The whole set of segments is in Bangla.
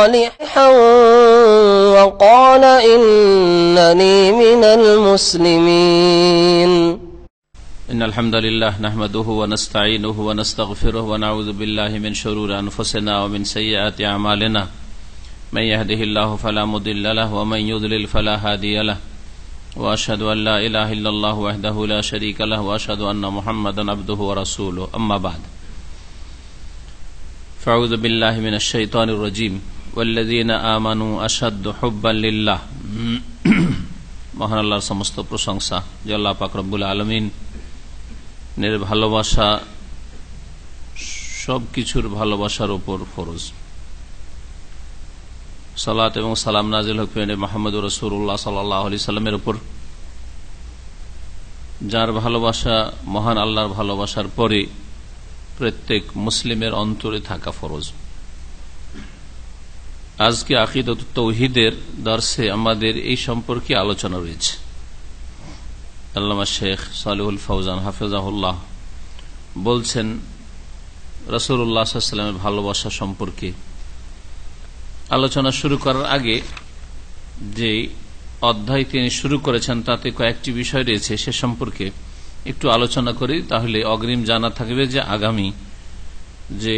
صالحا وقال إنني من المسلمين إن الحمد لله نحمده ونستعينه ونستغفره ونعوذ بالله من شرور أنفسنا ومن سيئات أعمالنا. من يهده الله فلا مضل له ومن يضلل فلا هادي له. وأشهد أن لا إله إلا الله وحده لا شريك له وأشهد أن محمدا عبده ورسوله. أما بعد. فأعوذ بالله من الشيطان الرجيم. ওয়াল্লাযীনা আমানু আশাদ্দু হুব্বান লিল্লাহ মহান আল্লাহর সমস্ত প্রশংসা, যে আল্লাহ পাক রব্বুল এর ভালোবাসা সব কিছুর ভালোবাসার উপর ফরজ। সালাত এবং সালাম নাজিল হকফেন মাহমুদ রসুল্লাহ সাল্লাহ আলি সাল্লামের উপর। যার ভালোবাসা মহান আল্লাহর ভালোবাসার পরে প্রত্যেক মুসলিমের অন্তরে থাকা ফরজ। আজকে আকিদ তৌহিদের দর্শে আমাদের এই সম্পর্কে আলোচনা রয়েছে। আল্লামা শেখ সালিহুল ফৌজান হাফিজাহুল্লাহ বলছেন রসুল্লাহামের ভালোবাসা সম্পর্কে আলোচনা শুরু করার আগে যে অধ্যায় তিনি শুরু করেছেন, তাতে কয়েকটি বিষয় রয়েছে সে সম্পর্কে একটু আলোচনা করি, তাহলে অগ্রিম জানা থাকবে যে আগামী যে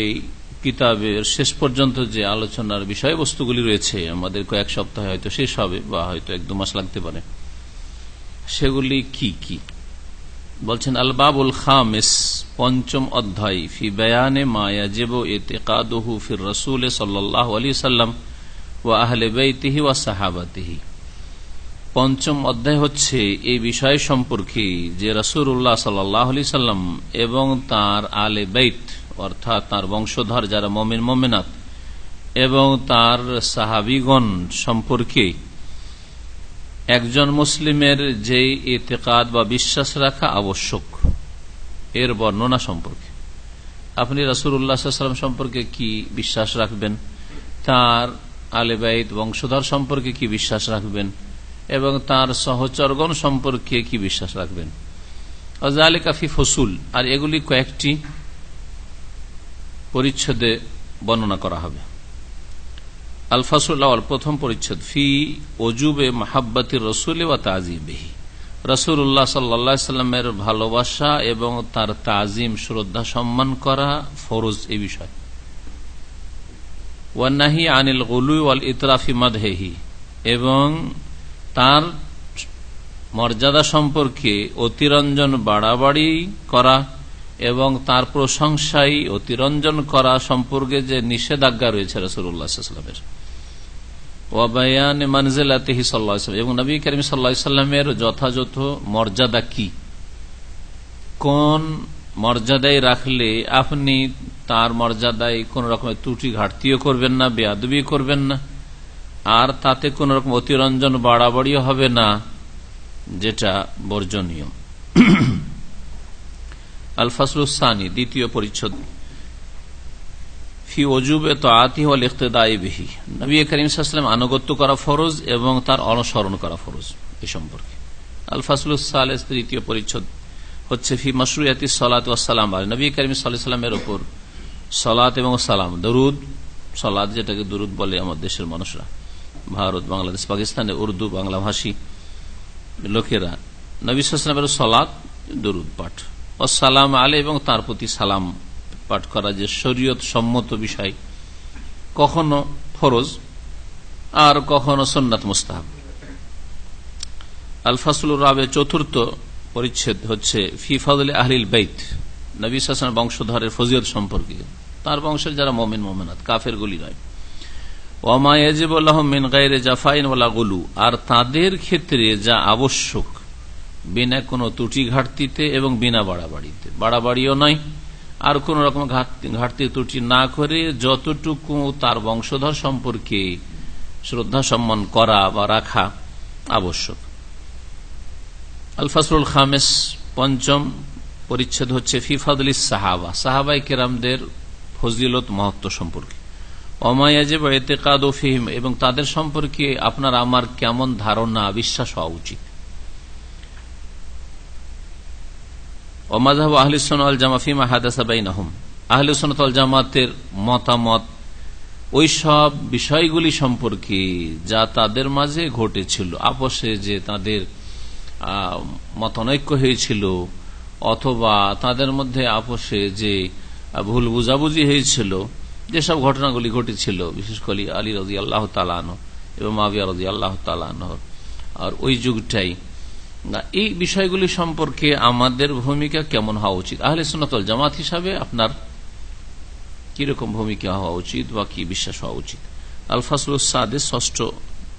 কিতাবের শেষ পর্যন্ত যে আলোচনার বিষয়বস্তুগুলি রয়েছে, আমাদের কয়েক সপ্তাহে হয়তো শেষ হবে বা হয়তো এক দু মাস লাগতে পারে। সেগুলি কি কি? বলছেন আল বাবুল খামেস, পঞ্চম অধ্যায়, ফি বয়ানে মায়াজেব এতেকাদহু ফির রসুল সাল্লাহ আলী সাল্লাম ও আহলে বেতিহি ওয়া সাহাবাতিহি। পঞ্চম অধ্যায় হচ্ছে এই বিষয় সম্পর্কে যে রসুল্লাহ সাল্লাহ আলি সাল্লাম এবং তার আলে বেত অর্থাৎ তার বংশধর যারা মমিন, মমিনাত, এবং তার সাহাবিগণ সম্পর্কে একজন মুসলিমের যে এতেকাদ বা বিশ্বাস রাখা আবশ্যক, এর বর্ণনা সম্পর্কে। আপনি রসুল্লাহাম সম্পর্কে কি বিশ্বাস রাখবেন? তার আলেবাইদ বংশধর সম্পর্কে কি বিশ্বাস রাখবেন? এবং তার সহচরগণ সম্পর্কে কি বিশ্বাস রাখবেন? আর এগুলি কয়েকটি পরিচ্ছদে বর্ণনা করা হবে। আল ফাসুল প্রথম পরিচ্ছদ, ফি অজুবে মাহাব্বাতি রসুল ও তাজিবেহি। রসুল্লাহ সাল্লামের ভালোবাসা এবং তার তাজিম, শ্রদ্ধা, সম্মান করা ফরজ এই বিষয়। ওয়ান্নাহি আনিল গলু ওয়াল ইতরাফি মাদহেহি, এবং তার মর্যাদা সম্পর্কে অতিরঞ্জন বাড়াবাড়ি করা এবং তার প্রশংসাই অতিরঞ্জন করা সম্পর্কে যে নিষেধাজ্ঞা রয়েছে রসুল্লাহামের ওয়াবায়ান এবং যথাযথ মর্যাদা কোন মর্যাদায় রাখলে আপনি তার মর্যাদায় কোন রকমের ত্রুটি ঘাটতিও করবেন না, বেয়াদবি করবেন না, আর তাতে কোন রকম অতিরঞ্জন বাড়াবাড়িও হবে না, যেটা বর্জনীয়। আল ফাসলুসানি দ্বিতীয় পরিচ্ছদ। ফি অজুবে তো আতি হল ইকতেদায়ী বিহি। নবী করিম সাল্লাম আনুগত্য করা ফরজ এবং তার অনুসরণ করা ফরজ এ সম্পর্কে। আল ফাসলুসালেস তৃতীয় পরিচ্ছদ, হচ্ছে ফি মশরুয়াতি সলাত সালাম। নবী করিম সাল্লামের ওপর সলাত এবং সালাম, দরুদ সলাদ যেটাকে দরুদ বলে আমার দেশের মানুষরা, ভারত, বাংলাদেশ, পাকিস্তানে, উর্দু বাংলা ভাষী লোকেরা, নবী সালামের সলাদ দরুদ পাঠ। ও সালাম আলে এবং তার প্রতি সালাম পাঠ করা যে শরীয়ত সম্মত বিষয়, কখনো ফরজ আর কখনো সন্ন্যাত মুস্তাহাব। আলফাসুল রাবে চতুর্থ পরিচ্ছেদ হচ্ছে, ফি ফজল আহলিল বেত। নবী হাসান বংশধরের ফজিয়ত সম্পর্কে। তার বংশের যারা মমিন, মোমেনাত, কাফের গুলি নয়। ওমায়াজিবুল্লাহমিন গাইরে জাফাইন ওলা গুলু। আর তাদের ক্ষেত্রে যা আবশ্যক বিনা কোনো ত্রুটি ঘাটতিতে এবং বিনা বাড়াবাড়িতে। বাড়াবাড়িও নয়, আর কোন রকম ঘাটতি ত্রুটি না করে যতটুকু তার বংশধর সম্পর্কে শ্রদ্ধা সম্মান করা বা রাখা আবশ্যক। আল ফাসরুল খামেস পঞ্চম পরিচ্ছেদ হচ্ছে ফিফাদুল সাহাবা। সাহাবাই কেরামদের ফজিলত মহত্ব সম্পর্কে। অমায়াজেব এতেকাদ ফিহিম, এবং তাদের সম্পর্কে আপনার আমার কেমন ধারণা, বিশ্বাস হওয়া উচিত। ওমাজাহ আহলিসন আল জামাফিমা হাদাসাবাইন আহম আহলিসনত আল জামাতের মতামত ওই সব বিষয়গুলি সম্পর্কে যা তাদের মাঝে ঘটেছিল আপসে যে তাদের মতনৈক্য হয়েছিল, অথবা তাদের মধ্যে আপসে যে ভুল বুঝাবুঝি হয়েছিল যেসব ঘটনাগুলি ঘটেছিল, বিশেষ করে আলী রাজি আল্লাহ তালান এবং মাবিয়া রাজি আল্লাহ তালান আর ওই যুগটাই এই বিষয়গুলি সম্পর্কে আমাদের ভূমিকা কেমন হওয়া উচিত? আহলে সুনতল জামাত হিসাবে আপনার কীরকম ভূমিকা হওয়া উচিত বা কি বিশ্বাস হওয়া উচিত? আলফাসুল সাদে ষষ্ঠ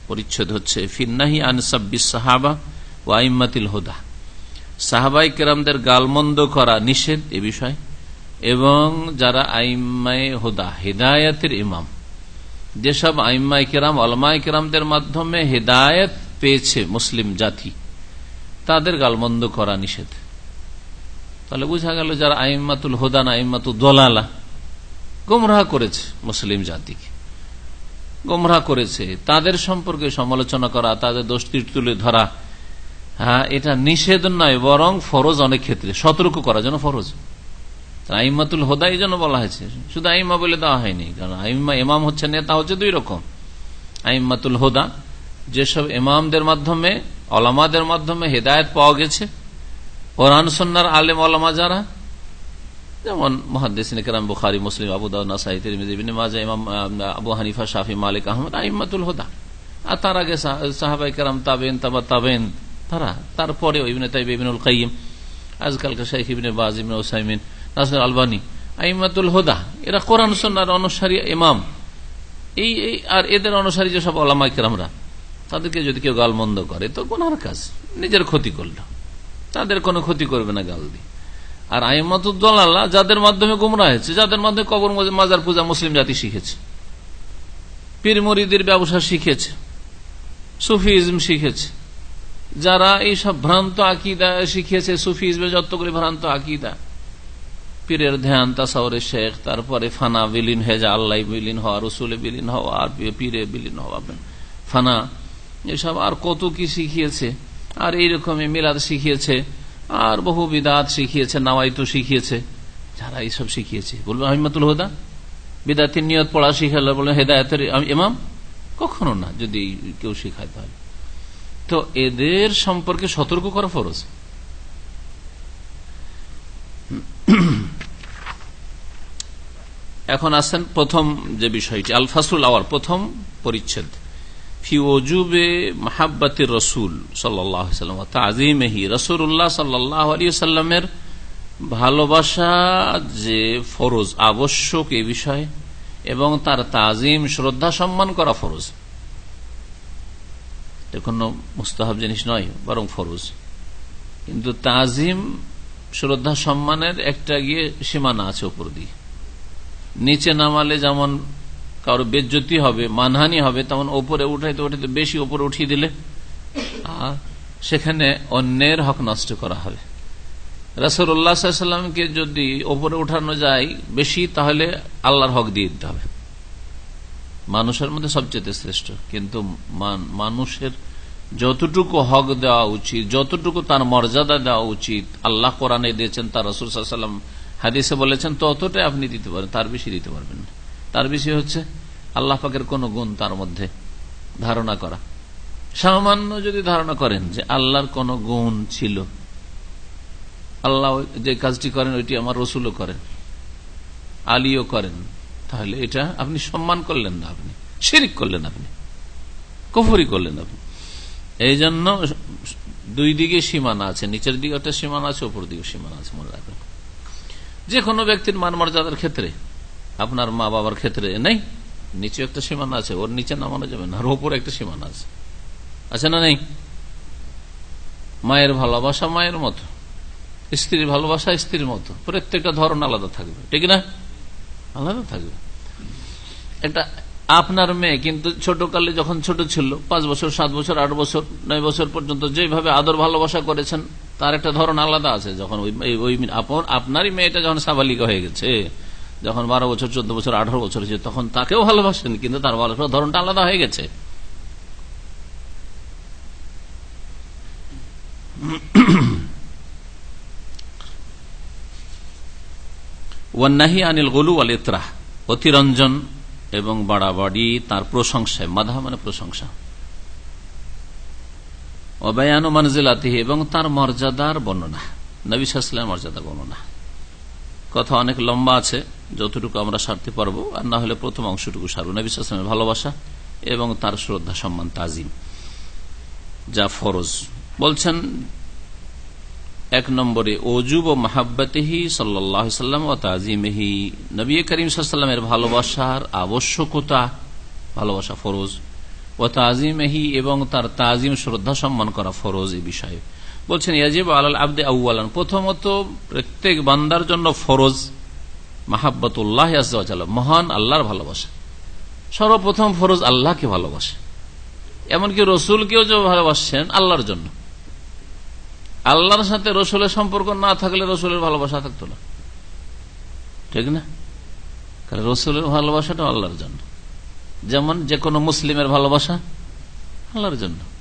পরিচ্ছেদ হচ্ছে, ফিন্নাহি আনসাব্বিস সাহাবা ও ওয়াইমাতিল হোদা। সাহাবাই কেরামদের গালমন্দ করা নিষেধ এ বিষয়, এবং যারা আইম্মায় হোদা, হেদায়তের ইমাম, যেসব আইম্মাই কেরাম অলমাই কেরামদের মাধ্যমে হেদায়ত পেয়েছে মুসলিম জাতি তাদের গালমন্দ করা নিষেধ। তাহলে বোঝা গেল যারা আইম্মাতুল হোদা না আইম্মাতুল দোলালা, গোমরাহ করেছে মুসলিম জাতিকে। গোমরাহ করেছে, তাদের সম্পর্কে সমালোচনা করা, তাদের দোষ তুলে ধরা হ্যাঁ এটা নিষেধ নয়, বরং ফরজ অনেক ক্ষেত্রে, সতর্ক করার জন্য ফরজ। আইমাতুল হোদা এই জন্য বলা হয়েছে, শুধু আইম্মা বলে দেওয়া হয়নি, কারণ আইম্মা ইমাম হচ্ছে, নেতা হচ্ছে দুই রকম। আইম্মাতুল হোদা যেসব ইমামদের মাধ্যমে অলামাদের মাধ্যমে হেদায়ত পাওয়া গেছে, কোরআন সন্ন্যার আলেম অলামা যারা, যেমন মহাদিন কেরাম, বুখারি, মুসলিম, আবু হানিফা, শাফি, মালিক, আহমদ আইম্মাতুল হোদা। আর তার আগে সাহাবাই কেরাম তাবেন তাবা তাবেন তারা, তারপরে ইবিন তাইব কাইম আজকালকার শাইখ ইবিন বাজ, ইবিন ওসাইমিন নাসর আলবানী আইমাতুল হোদা, এরা কোরআন সন্ন্যার অনুসারী ইমাম। এই আর এদের অনুসারী যেসব আলামাইকেরামরা তাদেরকে যদি কেউ গালমন্দ করে, তো কোনার কাজ। নিজের ক্ষতি করল। তাদের কোনো ক্ষতি করবে না গাল দিয়ে আর আইমাতুদ্দোল্লা যাদের মাধ্যমে গুমরা হয়েছে, যাদের মাধ্যমে কবর মাজার পূজা মুসলিম জাতি শিখেছে। পীর মরিদের ব্যবসা শিখেছে। সুফিজম শিখেছে। যারা এই সব ভ্রান্ত আকিদা শিখিয়েছে সুফিজমে যত করে ভ্রান্ত আকিদা। পীরের ধ্যান, তাসাউরে শেখ, তারপরে ফানা বিলীন হয়ে যা আল্লাহ বিলীন হওয়া, রসুলে বিলীন হওয়া, আর পীরে বিলীন হওয়া। ফানা এসব আর কত কি শিখিয়েছে? আর এইরকমই মিলাদ শিখিয়েছে, আর বহু বিদাত শিখিয়েছে নাওয়াইতো শিখিয়েছে। যারা এইসব শিখিয়েছে? বলবে আহমাতুল হুদা। বিদাতির নিয়ত পড়া শিখালে বলে হেদায়তের ইমাম? কখনো না, যদি কেউ শিখায় তাহলে। তো এদের সম্পর্কে সতর্ক করা ফরজ। এখন আসছেন প্রথম যে বিষয়টি আল ফাসুল আওয়ার প্রথম পরিচ্ছেদ। ফি ওজুবে মাহাব্বাতির রসুল সাল্লাম আজিমেহি রসুল্লাহ সাল্লাহ আলী ভালোবাসা যে ফরজ, আবশ্যক এ বিষয়ে, এবং তার তাজিম শ্রদ্ধা সম্মান করা ফরজ। কোনো মুস্তাহাব জিনিস নয়, বরং ফরজ। কিন্তু তাজিম শ্রদ্ধা সম্মানের একটা গিয়ে সীমানা আছে উপর দিয়ে। নিচে নামালে যেমন কারও বেজ্জতি হবে, মানহানি হবে তেমন ওপরে উঠাইতে উঠাইতে বেশি ওপরে উঠিয়ে দিলে সেখানে অন্যের হক নষ্ট করা হবে। রাসুল্লাহামকে যদি ওপরে উঠানো যায় বেশি, তাহলে আল্লাহর হক দিয়ে দিতে হবে। মানুষের মধ্যে সবচেয়ে শ্রেষ্ঠ, কিন্তু মানুষের যতটুকু হক দেওয়া উচিত, যতটুকু তার মর্যাদা দেওয়া উচিত, আল্লাহ কোরআনে দিয়েছেন, তার রসুল সাল্লাম হাদিসে বলেছেন, ততটাই আপনি দিতে পারেন, তার বেশি দিতে পারবেন না। তার বেশি হচ্ছে আল্লাহ পাকের কোন গুণ তার মধ্যে ধারণা করা। সামান্য যদি ধারণা করেন যে আল্লাহর কোন গুণ ছিল, আল্লাহ যে কাজটি করেন ওইটি আমার রসুলও করেন, আলীও করেন, তাহলে এটা আপনি সম্মান করলেন না আপনি, শিরিক করলেন আপনি, কফরি করলেন আপনি। এই জন্য দুই দিকে সীমানা আছে, নিচের দিকে একটা সীমানা আছে ওপর দিকে সীমানা আছে, মনে রাখবেন। যে কোনো ব্যক্তির মান মর্যাদার ক্ষেত্রে আপনার মা বাবার ক্ষেত্রে নেই, নিচে একটা সীমানা আছে, ওর নিচে নামানো যাবে না, আর ওপরে একটা সীমানা আছে। আছে না নেই? মায়ের ভালোবাসা মায়ের মতো, স্ত্রীর ভালোবাসা স্ত্রীর মতো, প্রত্যেকটা ধরন আলাদা থাকবে, ঠিক না? আলাদা থাকবে। একটা আপনার মেয়ে কিন্তু ছোট কালে যখন ছোট ছিল, পাঁচ বছর, সাত বছর, আট বছর, নয় বছর পর্যন্ত যেভাবে আদর ভালোবাসা করেছেন, তার একটা ধরন আলাদা আছে, যখন ওই ওই আপন- আপনারই মেয়েটা যখন সাবালিকা হয়ে গেছে যখন বারো বছর, চোদ্দ বছর, আঠারো বছর হয়েছে, তখন তাকেও ভালোবাসেন, কিন্তু তার ভালোবাসার ধরনটা আলাদা হয়ে গেছে। ওয়ান্নাহি আনিল আল অতিরঞ্জন এবং বাড়াবাড়ি তার প্রশংসায় মাধা মানে প্রশংসা। অবায়ানু মানজিলাতিহি এবং তার মর্যাদার বর্ণনা, নবী মর্যাদার বর্ণনা। কথা অনেক লম্বা আছে, যতটুকু আমরা সারতে পারব, আর না হলে প্রথম অংশটুকু সারবো। নবী সাল্লামের ভালোবাসা এবং তার শ্রদ্ধা, সম্মান, তাজিম, যা ফরজ। বলছেন, এক নম্বরে অজুব ও মাহাব্বাতেহি সাল্লাম ও তাজিমেহি। নবী করিম সাল্লামের ভালোবাসার আবশ্যকতা, ভালোবাসা ফরজ। ও তাজিমেহি এবং তার তাজিম, শ্রদ্ধা, সম্মান করা ফরজ এই বিষয়ে। বলছেন, ইয়াজিব আলাল আব্দে আউ্লান প্রথমত, প্রত্যেক বান্দার জন্য ফরজ মাহাব্বতুল্লাহ মহান আল্লাহর ভালোবাসা। সর্বপ্রথম ফরজ আল্লাহকে ভালোবাসে। এমনকি রসুলকেও যে ভালোবাসছেন আল্লাহর জন্য। আল্লাহর সাথে রসুলের সম্পর্ক না থাকলে রসুলের ভালোবাসা থাকতো না। ঠিক না? কারণ রসুলের ভালোবাসাটা আল্লাহর জন্য। যেমন যে কোনো মুসলিমের ভালোবাসা আল্লাহর জন্য।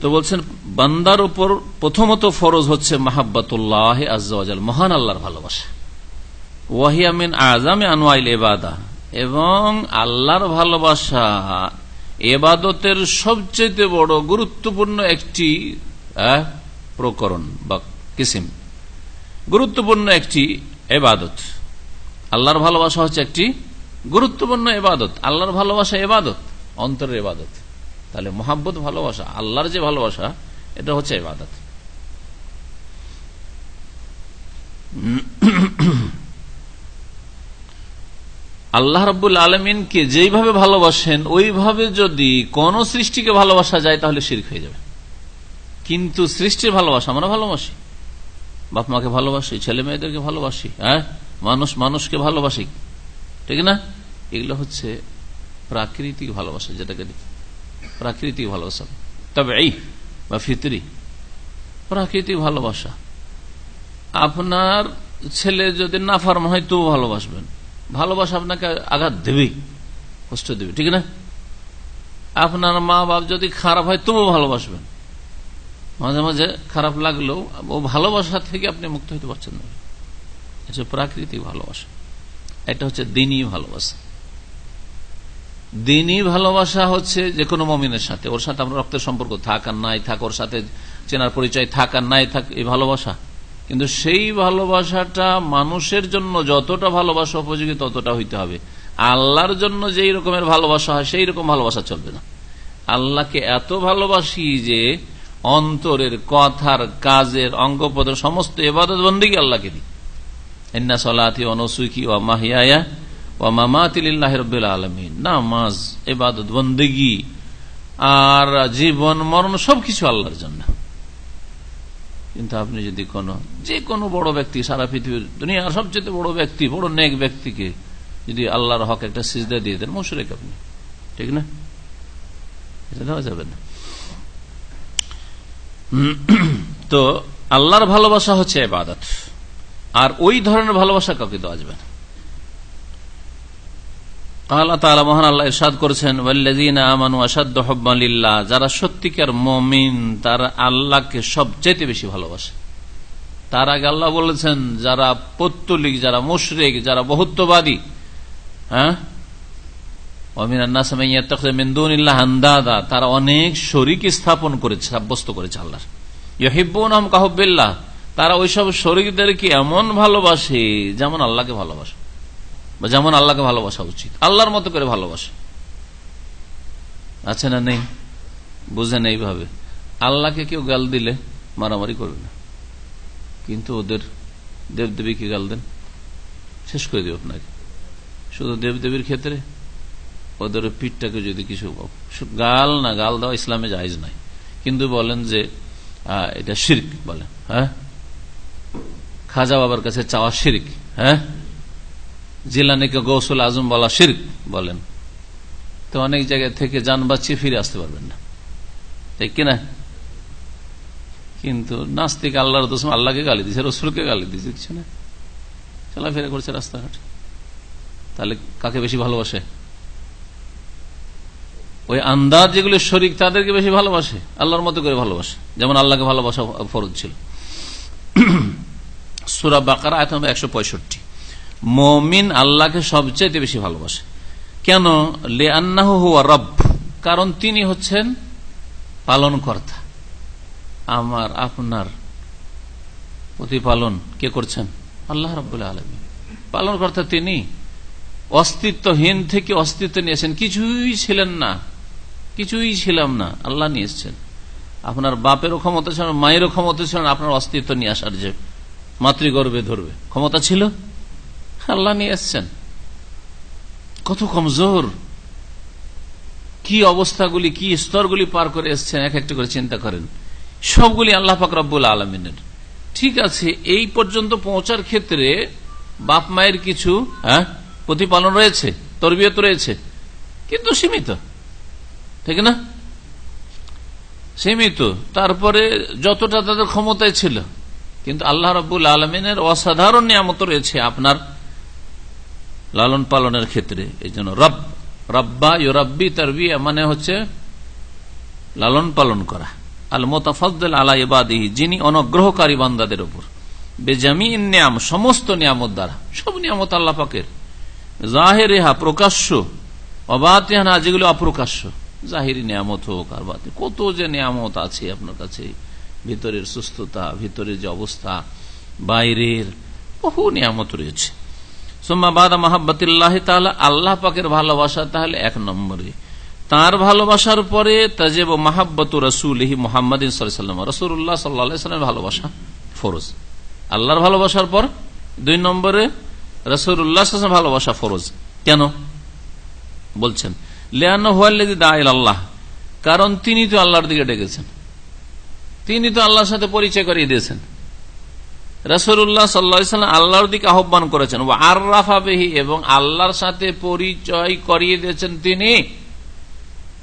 তো বলছেন, বান্দার উপর প্রথমত ফরজ হচ্ছে মাহাব্বাতুল্লাহ আজাল মহান আল্লাহর ভালোবাসা। ওয়াহিয়ামিন আজামে আনোয়াইল এবাদা এবং আল্লাহর ভালোবাসা এবাদতের সবচেয়ে বড় গুরুত্বপূর্ণ একটি প্রকরণ বা কিসিম। গুরুত্বপূর্ণ একটি এবাদত আল্লাহর ভালোবাসা হচ্ছে একটি গুরুত্বপূর্ণ এবাদত আল্লাহর ভালোবাসা এবাদত অন্তরের এবাদত তাহলে মোহাব্বত ভালোবাসা, আল্লাহর যে ভালোবাসা, এটা হচ্ছে এবাদত আল্লাহ রব্বুল আলমিনকে যেইভাবে ভালোবাসেন, ওইভাবে যদি কোন সৃষ্টিকে ভালোবাসা যায়, তাহলে শির্ক হয়ে যাবে। কিন্তু সৃষ্টির ভালোবাসা, আমরা ভালোবাসি। বাপ মাকে ভালোবাসি, ছেলে মেয়েদেরকে ভালোবাসি হ্যাঁ? মানুষ মানুষকে ভালোবাসি। ঠিক না? এগুলো হচ্ছে প্রাকৃতিক ভালোবাসা, যেটাকে প্রাকৃতিক ভালোবাসা। তবে এই বা ফিতরি, প্রাকৃতিক ভালোবাসা। আপনার ছেলে যদি না ফার্ম হয় তো ভালোবাসবেন। ভালোবাসা আপনাকে আঘাত দেবেই কষ্ট দেবে, ঠিক না? আপনার মা বাপ যদি খারাপ হয় তবুও ভালোবাসবেন। মাঝে মাঝে খারাপ লাগলেও ও ভালোবাসা থেকে আপনি মুক্ত হইতে পারছেন না। প্রাকৃতিক ভালোবাসা। এটা হচ্ছে দিনই ভালোবাসা। দিনই ভালোবাসা হচ্ছে যে কোনো মমিনের সাথে। ওর সাথে আমরা রক্তের সম্পর্ক, থাক আর নাই থাক, ওর সাথে চেনার পরিচয়, থাক আর নাই থাক, এই ভালোবাসা। কিন্তু সেই ভালোবাসাটা মানুষের জন্য যতটা ভালোবাসা উপযোগী ততটা হইতে হবে। আল্লাহর জন্য যেই রকমের ভালোবাসা হয়, সেই রকম ভালোবাসা চলবে না। আল্লাহকে এত ভালোবাসি যে অন্তরের কথার, কাজের অঙ্গপদ সমস্ত এবাদত বন্দীকে আল্লাহকে দিই। সলাথি অনসুখী ও মাহিয়া নামাজ এবাদত বন্দেগি আর জীবন, মরণ সবকিছু আল্লাহর জন্য। কিন্তু আপনি যদি কোনো যে কোনো বড় ব্যক্তি সারা পৃথিবীর দুনিয়ার সবচেয়ে বড় ব্যক্তি, বড় নেক ব্যক্তিকে যদি আল্লাহর হক একটা সিজদা দিয়ে দেন, মুশরেক আপনি। ঠিক না? এটা দেওয়া যাবে না। তো আল্লাহর ভালোবাসা হচ্ছে এবাদত আর ওই ধরনের ভালোবাসা কাউকে দেওয়া যাবে না। আল্লাহ তালা মহান আল্লাহ ইরশাদ করেছেন আমানু আসাদ্দ হব্বালিল্লাহ যারা সত্যিকার মমিন, তারা আল্লাহকে সবচেয়ে বেশি ভালোবাসে। তার আগে আল্লাহ বলেছেন, যারা পত্তলিক, যারা মুশরেক, যারা বহুত্ববাদী হ্যাঁ? তারা অনেক শরিক স্থাপন করেছে, সাব্যস্ত করেছে আল্লাহ কাহবিল্লাহ তারা ওইসব শরিকদেরকে এমন ভালোবাসে, যেমন আল্লাহকে ভালোবাসে। বা যেমন আল্লাহকে ভালোবাসা উচিত। আল্লাহর মতো করে ভালোবাসে। আছে না নেই? বুঝেন এইভাবে। আল্লাহকে কেউ গাল দিলে মারামারি করবে না। কিন্তু ওদের দেবদেবীকে গাল দেন। শেষ করে দেব আপনাকে। শুধু দেবদেবীর ক্ষেত্রে ওদের পিঠটাকে যদি কিছু গাল না, গাল দেওয়া ইসলামে জায়জ নাই। কিন্তু বলেন যে এটা শির্ক বলেন হ্যাঁ? খাজা বাবার কাছে চাওয়া শির্ক। হ্যাঁ? জিলানিকে গৌসুল আজম বলা শির্ক বলেন। তো অনেক জায়গা থেকে যান বাঁচিয়ে ফিরে আসতে পারবেন না। ঠিক কিনা কিন্তু নাস্তিক আল্লাহর দোষ, আল্লাহকে গালি দিছে, রসুলকে গালি দিছে, কিছু না। চলাফেরা করছে রাস্তাঘাট। তাহলে কাকে বেশি ভালোবাসে? ওই আন্দাজ যেগুলো শরিক, তাদেরকে বেশি ভালোবাসে, আল্লাহর মতো করে ভালোবাসে। যেমন আল্লাহকে ভালোবাসা ফরজ ছিল। সুরা বাকার, আয়ত নম্বর একশো পঁয়ষট্টি। মমিন আল্লাহকে সবচেয়ে বেশি ভালোবাসে। কেন? লে আন্নাহ হুয়া রব। কারণ তিনি হচ্ছেন পালন কর্তা আমার, আপনার প্রতিপালন কে করছেন? আল্লাহ রব্বুল্লাহ আলমী পালন কর্তা তিনি। অস্তিত্বহীন থেকে অস্তিত্ব নিয়েছেন কিছুই ছিলেন না। কিছুই ছিলাম না। আল্লাহ নিয়ে এসছেন। আপনার বাপেরও ক্ষমতা ছিল, মায়েরও ক্ষমতা ছিল আপনার অস্তিত্ব নিয়ে আসার যে মাতৃগর্ভে ধরবে। ক্ষমতা ছিল? আল্লাহ নিয়ে এসছেন কত কমজোর কি অবস্থাগুলি, কি স্তরগুলি পার করে এসছেন, এক একটা করে চিন্তা করেন। সবগুলি আল্লাহ পাক রব্বুল আলমিনের। ঠিক আছে, এই পর্যন্ত পৌঁছার ক্ষেত্রে বাপ মায়ের কিছু হ্যাঁ প্রতিপালন রয়েছে, তরবিয়ত রয়েছে, কিন্তু সীমিত। ঠিক না? সীমিত। তারপরে যতটা তাদের ক্ষমতায় ছিল, কিন্তু আল্লাহ রব্বুল আলমিনের অসাধারণ নিয়ামত রয়েছে আপনার। লালন পালনের ক্ষেত্রে, এই জন্য রব, রব্বা ইউরব্বি তারবিয়া মানে হচ্ছে লালন পালন করা। আল মোতাফদ্দল আলা ইবাদিহি, যিনি অনগ্রহকারী বান্দাদের উপর। বেজামি নিয়াম, সমস্ত নিয়ামত দ্বারা, সব নিয়ামত আল্লাহ পাকের। জাহেরেহা প্রকাশ্য। অবাতেহানা যেগুলো অপ্রকাশ্য। জাহিরি নিয়ামত হোক আর বাতে, কত যে নিয়ামত আছে আপনার কাছে। ভিতরের সুস্থতা, ভিতরের যে অবস্থা, বাইরের বহু নিয়ামত রয়েছে। সোম্মা বাদা মাহাব্বাতিল্লাহ তাহলে আল্লাহ পাকের ভালোবাসা তাহলে এক নম্বরে। তার ভালোবাসার পরে তাজেব মাহাব্বত রসুলহি মোহাম্মদ সাল্লাম রসুল্লাহ সাল্লামের ভালোবাসা ফরজ। আল্লাহর ভালোবাসার পর দুই নম্বরে রসুল্লাহ ভালোবাসা ফরজ। কেন? বলছেন লেয়ানো হুয়াল্লেদি দাইল আল্লাহ। কারণ তিনি তো আল্লাহর দিকে ডেকেছেন। তিনি তো আল্লাহর সাথে পরিচয় করিয়ে দিয়েছেন। রসুল্লাহ সাল্লাম আল্লাহর দিকে আহ্বান করেছেন ও আর রাফাবেহি এবং আল্লাহর সাথে পরিচয় করিয়ে দিয়েছেন তিনি।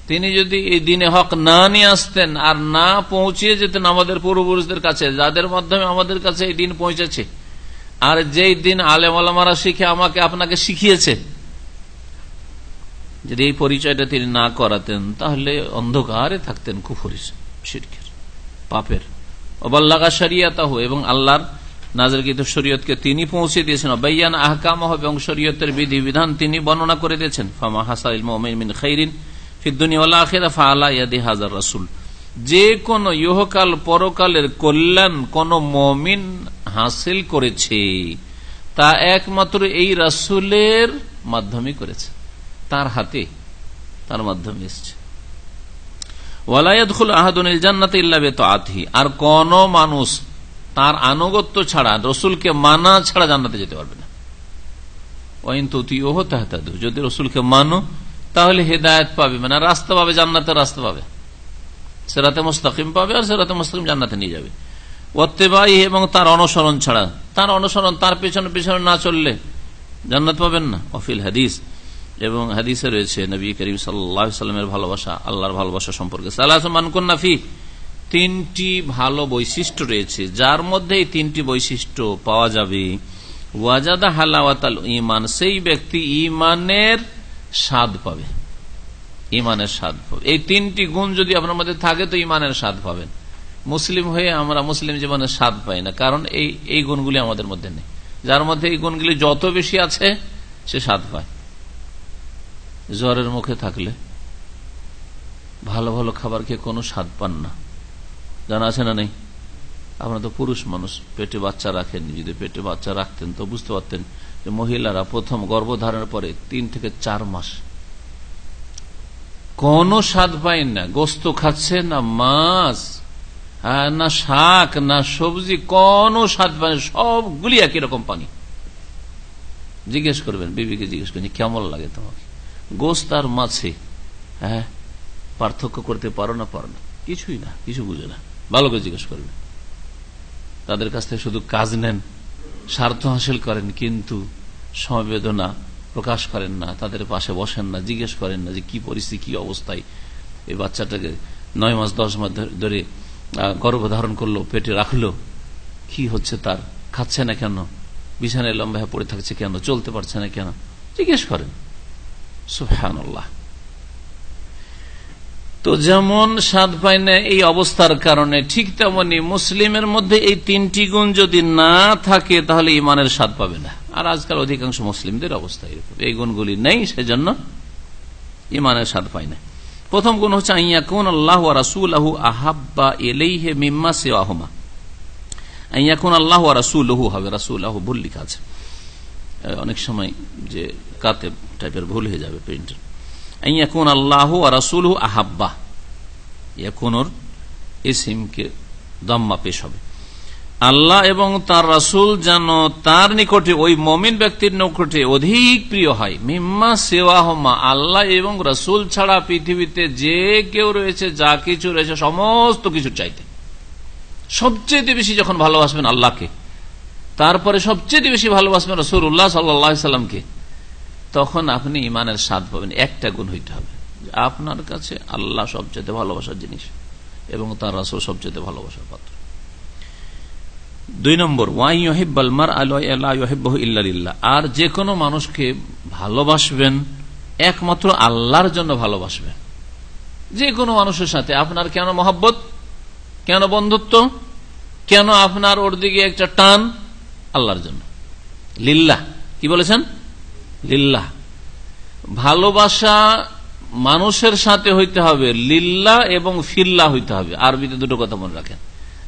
তিনি যদি এই দিনে হক না নিয়ে আসতেন আর না পৌঁছিয়ে যেতেন আমাদের পূর্বপুরুষদের কাছে, যাদের মাধ্যমে আমাদের কাছে এই দিন পৌঁছেছে, আর যেই দিন আলেম আলমারা শিখে আমাকে, আপনাকে শিখিয়েছে, যদি এই পরিচয়টা তিনি না করাতেন, তাহলে অন্ধকারে থাকতেন কুফরিস পাপের। অবাল্লাগা শরিয়াতাহ, এবং আল্লাহর নাজরকৃত শরীয়তকে তিনি পৌঁছে দিয়েছেন। অবাইয়ান আহকাম এবং শরীয়তের বিধি বিধান তিনি বর্ণনা করে দিয়েছেন। ফামা হাসাইল মোমিন খৈরিন যে কোন ইহকাল পরকালের কল্যাণ কোন মমিন হাসিল করেছে, তা একমাত্র এই রাসুলের মাধ্যমে করেছে। তার হাতে তার মাধ্যমে এসছে। আর কোন মানুষ তার আনুগত্য ছাড়া, রসুলকে মানা ছাড়া জান্নাতে যেতে পারবে না। যদি রসুলকে মানো, তাহলে হেদায়ত পাবে। মানে রাস্তা পাবে, জান্নাতের রাস্তা পাবে। সেরাতে মুস্তাকিম পাবে আর সেরাতে মুস্তাকিম জান্নাতে নিয়ে যাবে। ওত্তেবাই এবং তার অনুসরণ ছাড়া, তার অনুসরণ তার পেছনে পেছনে না চললে জান্নাত পাবেন না। অফিল হাদিস, এবং হাদিসে রয়েছে, নবী করিম সাল্লামের ভালোবাসা, আল্লাহর ভালোবাসা সম্পর্কে। মানকুন্নাফি তিনটি ভালো বৈশিষ্ট্য রয়েছে। যার মধ্যে এই তিনটি বৈশিষ্ট্য পাওয়া যাবে। ওয়াজাদা হালাওয়াতাল ইমান সেই ব্যক্তি ইমানের স্বাদ পাবে। ইমানের স্বাদ পাবে। এই তিনটি গুণ যদি আপনার মধ্যে থাকে, তো ইমানের স্বাদ পাবেন। মুসলিম হয়ে আমরা মুসলিম জীবনের স্বাদ পাই না, কারণ এই এই গুণগুলি আমাদের মধ্যে নেই। যার মধ্যে এই গুণগুলি যত বেশি আছে, সে স্বাদ পায়। জ্বরের মুখে থাকলে ভালো ভালো খাবার খেয়ে কোনো স্বাদ পান না। জানা আছে না নেই? আপনার তো পুরুষ মানুষ, পেটে বাচ্চা রাখেন যদি পেটে বাচ্চা রাখতেন তো বুঝতে পারতেন যে মহিলারা প্রথম গর্ভধারণের পরে তিন থেকে চার মাস। কোন স্বাদ পাইন না। গোস্ত খাচ্ছে না মাছ না শাক, না সবজি, কোন স্বাদ পায় সবগুলি একই রকম পানি। জিজ্ঞেস করবেন, বিবিকে জিজ্ঞেস করবেন কেমন লাগে তোমাকে? গোস্ত আর মাছে হ্যাঁ পার্থক্য করতে পারো না পারো না? কিছুই না, কিছু বুঝে না। ভালো করে জিজ্ঞেস করবে। তাদের কাছ থেকে শুধু কাজ নেন, স্বার্থ হাসিল করেন, কিন্তু সমবেদনা প্রকাশ করেন না, তাদের পাশে বসেন না, জিজ্ঞেস করেন না যে কি পরিস্থিতি, কি অবস্থায়। এই বাচ্চাটাকে নয় মাস, দশ মাস ধরে গর্ভ ধারণ করল, পেটে রাখল, কি হচ্ছে তার? খাচ্ছে না কেন? বিছানায় লম্বা পড়ে থাকছে কেন? চলতে পারছে না কেন? জিজ্ঞেস করেন। সুফহান তো যেমন স্বাদ পায় না এই অবস্থার কারণে, ঠিক তেমনি মুসলিমের মধ্যে এই তিনটি গুণ যদি না থাকে, তাহলে ইমানের স্বাদ পাবে না। আর আজকাল অধিকাংশ মুসলিমদের অবস্থা এরকম। এই গুণগুলি নেই, সেজন্য ইমানের স্বাদ পায় না। প্রথম গুণ হচ্ছে আইয়াকুন আল্লাহ রাসুল আহু আহাব্বা এলেইহে মিম্মা সেওয়াহমা। আইয়াকুন আল্লাহ রাসুল আহু হবে রাসুল আহু ভুল লিখা আছে। অনেক সময় যে কাতে টাইপের ভুল হয়ে যাবে প্রিন্টার। ইয়াকুন আল্লাহ রাসুল আহাব্বা ইয়াকুনর ইসিমকে দম্মা পেশ আল্লাহ এবং তার রাসুল যেন তার নিকটে ওই মমিন ব্যক্তির নিকটে অধিক প্রিয় হয়। মিম্মা সেওয়াহমা, আল্লাহ এবং রাসুল ছাড়া পৃথিবীতে যে কেউ রয়েছে, যা কিছু রয়েছে, সমস্ত কিছু চাইতে। সবচেয়ে বেশি যখন ভালোবাসবেন আল্লাহকে, তারপরে সবচেয়ে বেশি ভালোবাসবেন রসুল উল্লাহ সাল্লামকে। তখন আপনি ইমানের স্বাদ পাবেন। একটা গুণ হইতে হবে। আপনার কাছে আল্লাহ সবচেয়ে ভালোবাসার জিনিস এবং তার রাসুল সবচেয়ে ভালোবাসার পাত্র। দুই নম্বর ওয়াইহিবালমার আল্লাহ ইল্লা আর যে কোনো মানুষকে ভালোবাসবেন, একমাত্র আল্লাহর জন্য ভালোবাসবেন। যে কোনো মানুষের সাথে। আপনার কেন মহাব্বত? কেন বন্ধুত্ব? কেন আপনার ওর দিকে একটা টান? আল্লাহর জন্য। লিল্লাহ। কি বলেছেন? লিল্লাহ। ভালোবাসা মানুষের সাথে হইতে হবে লিল্লা এবং ফিল্লা হইতে হবে। আরবিতে দুটো কথা মনে রাখেন।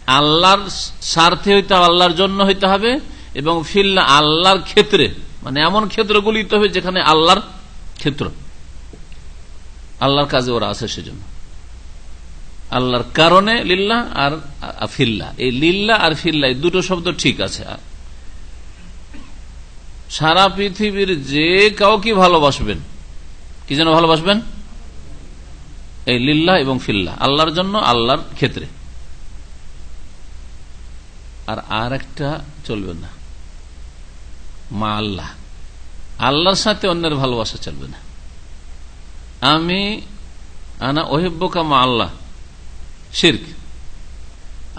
আল্লাহর স্বার্থে হইতে হবে, আল্লাহর জন্য হইতে হবে এবং ফিল্লা আল্লাহর ক্ষেত্রে। মানে এমন ক্ষেত্রগুলি হইতে হবে যেখানে আল্লাহর ক্ষেত্র। আল্লাহর কাজে ওরা আছে সেজন্য। আল্লাহর কারণে লিল্লা আর ফিল্লা এই লিল্লা আর ফিল্লা এই দুটো শব্দ ঠিক আছে। সারা পৃথিবীর যে কাউকে ভালোবাসবেন, কি যেন ভালোবাসবেন? এই লিল্লা এবং ফিল্লা, আল্লাহর জন্য, আল্লাহর ক্ষেত্রে। আর আর একটা চলবে না। মা আল্লাহ, আল্লাহর সাথে অন্যের ভালোবাসা চলবে না। আমি, আনা ওহেব্বকা মা আল্লাহ, শির্ক।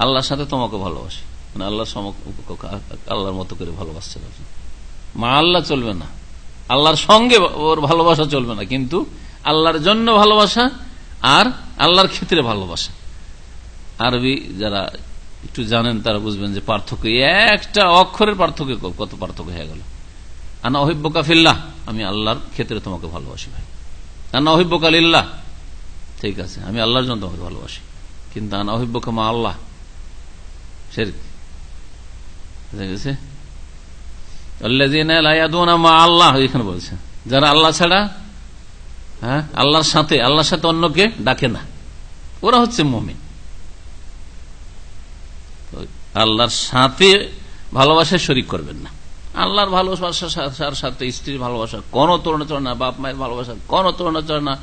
আল্লাহর সাথে তোমাকে ভালোবাসি। মানে আল্লাহর আল্লাহর মতো করে ভালোবাসছে মা আল্লাহ চলবে না। আল্লাহর সঙ্গে ওর ভালোবাসা চলবে না, কিন্তু আল্লাহর জন্য ভালোবাসা আর আল্লাহর ক্ষেত্রে ভালোবাসা। আরবি যারা একটু জানেন তারা বুঝবেন যে পার্থক্য একটা অক্ষরের পার্থক্য কত পার্থক্য হয়ে গেল। আনা অহিব্বকা ফিল্লাহ, আমি আল্লাহর ক্ষেত্রে তোমাকে ভালোবাসি ভাই। আনা অহিব্বকা লিল্লাহ, ঠিক আছে, আমি আল্লাহর জন্য তোমাকে ভালোবাসি। কিন্তু আনা অহিব্বকা মা আল্লাহ সে গেছে? আল্লাহ, এখানে বলছে। যারা আল্লাহ ছাড়া হ্যাঁ আল্লাহর সাথে আল্লাহর সাথে অন্যকে ডাকে না। ওরা হচ্ছে মমিন। আল্লাহর সাথে ভালোবাসায় শরিক করবেন না। আল্লাহর ভালোবাসার সাথে স্ত্রীর ভালোবাসা কোন তুলনা চলে না, বাপ মায়ের ভালোবাসা কোন তুলনা চলে না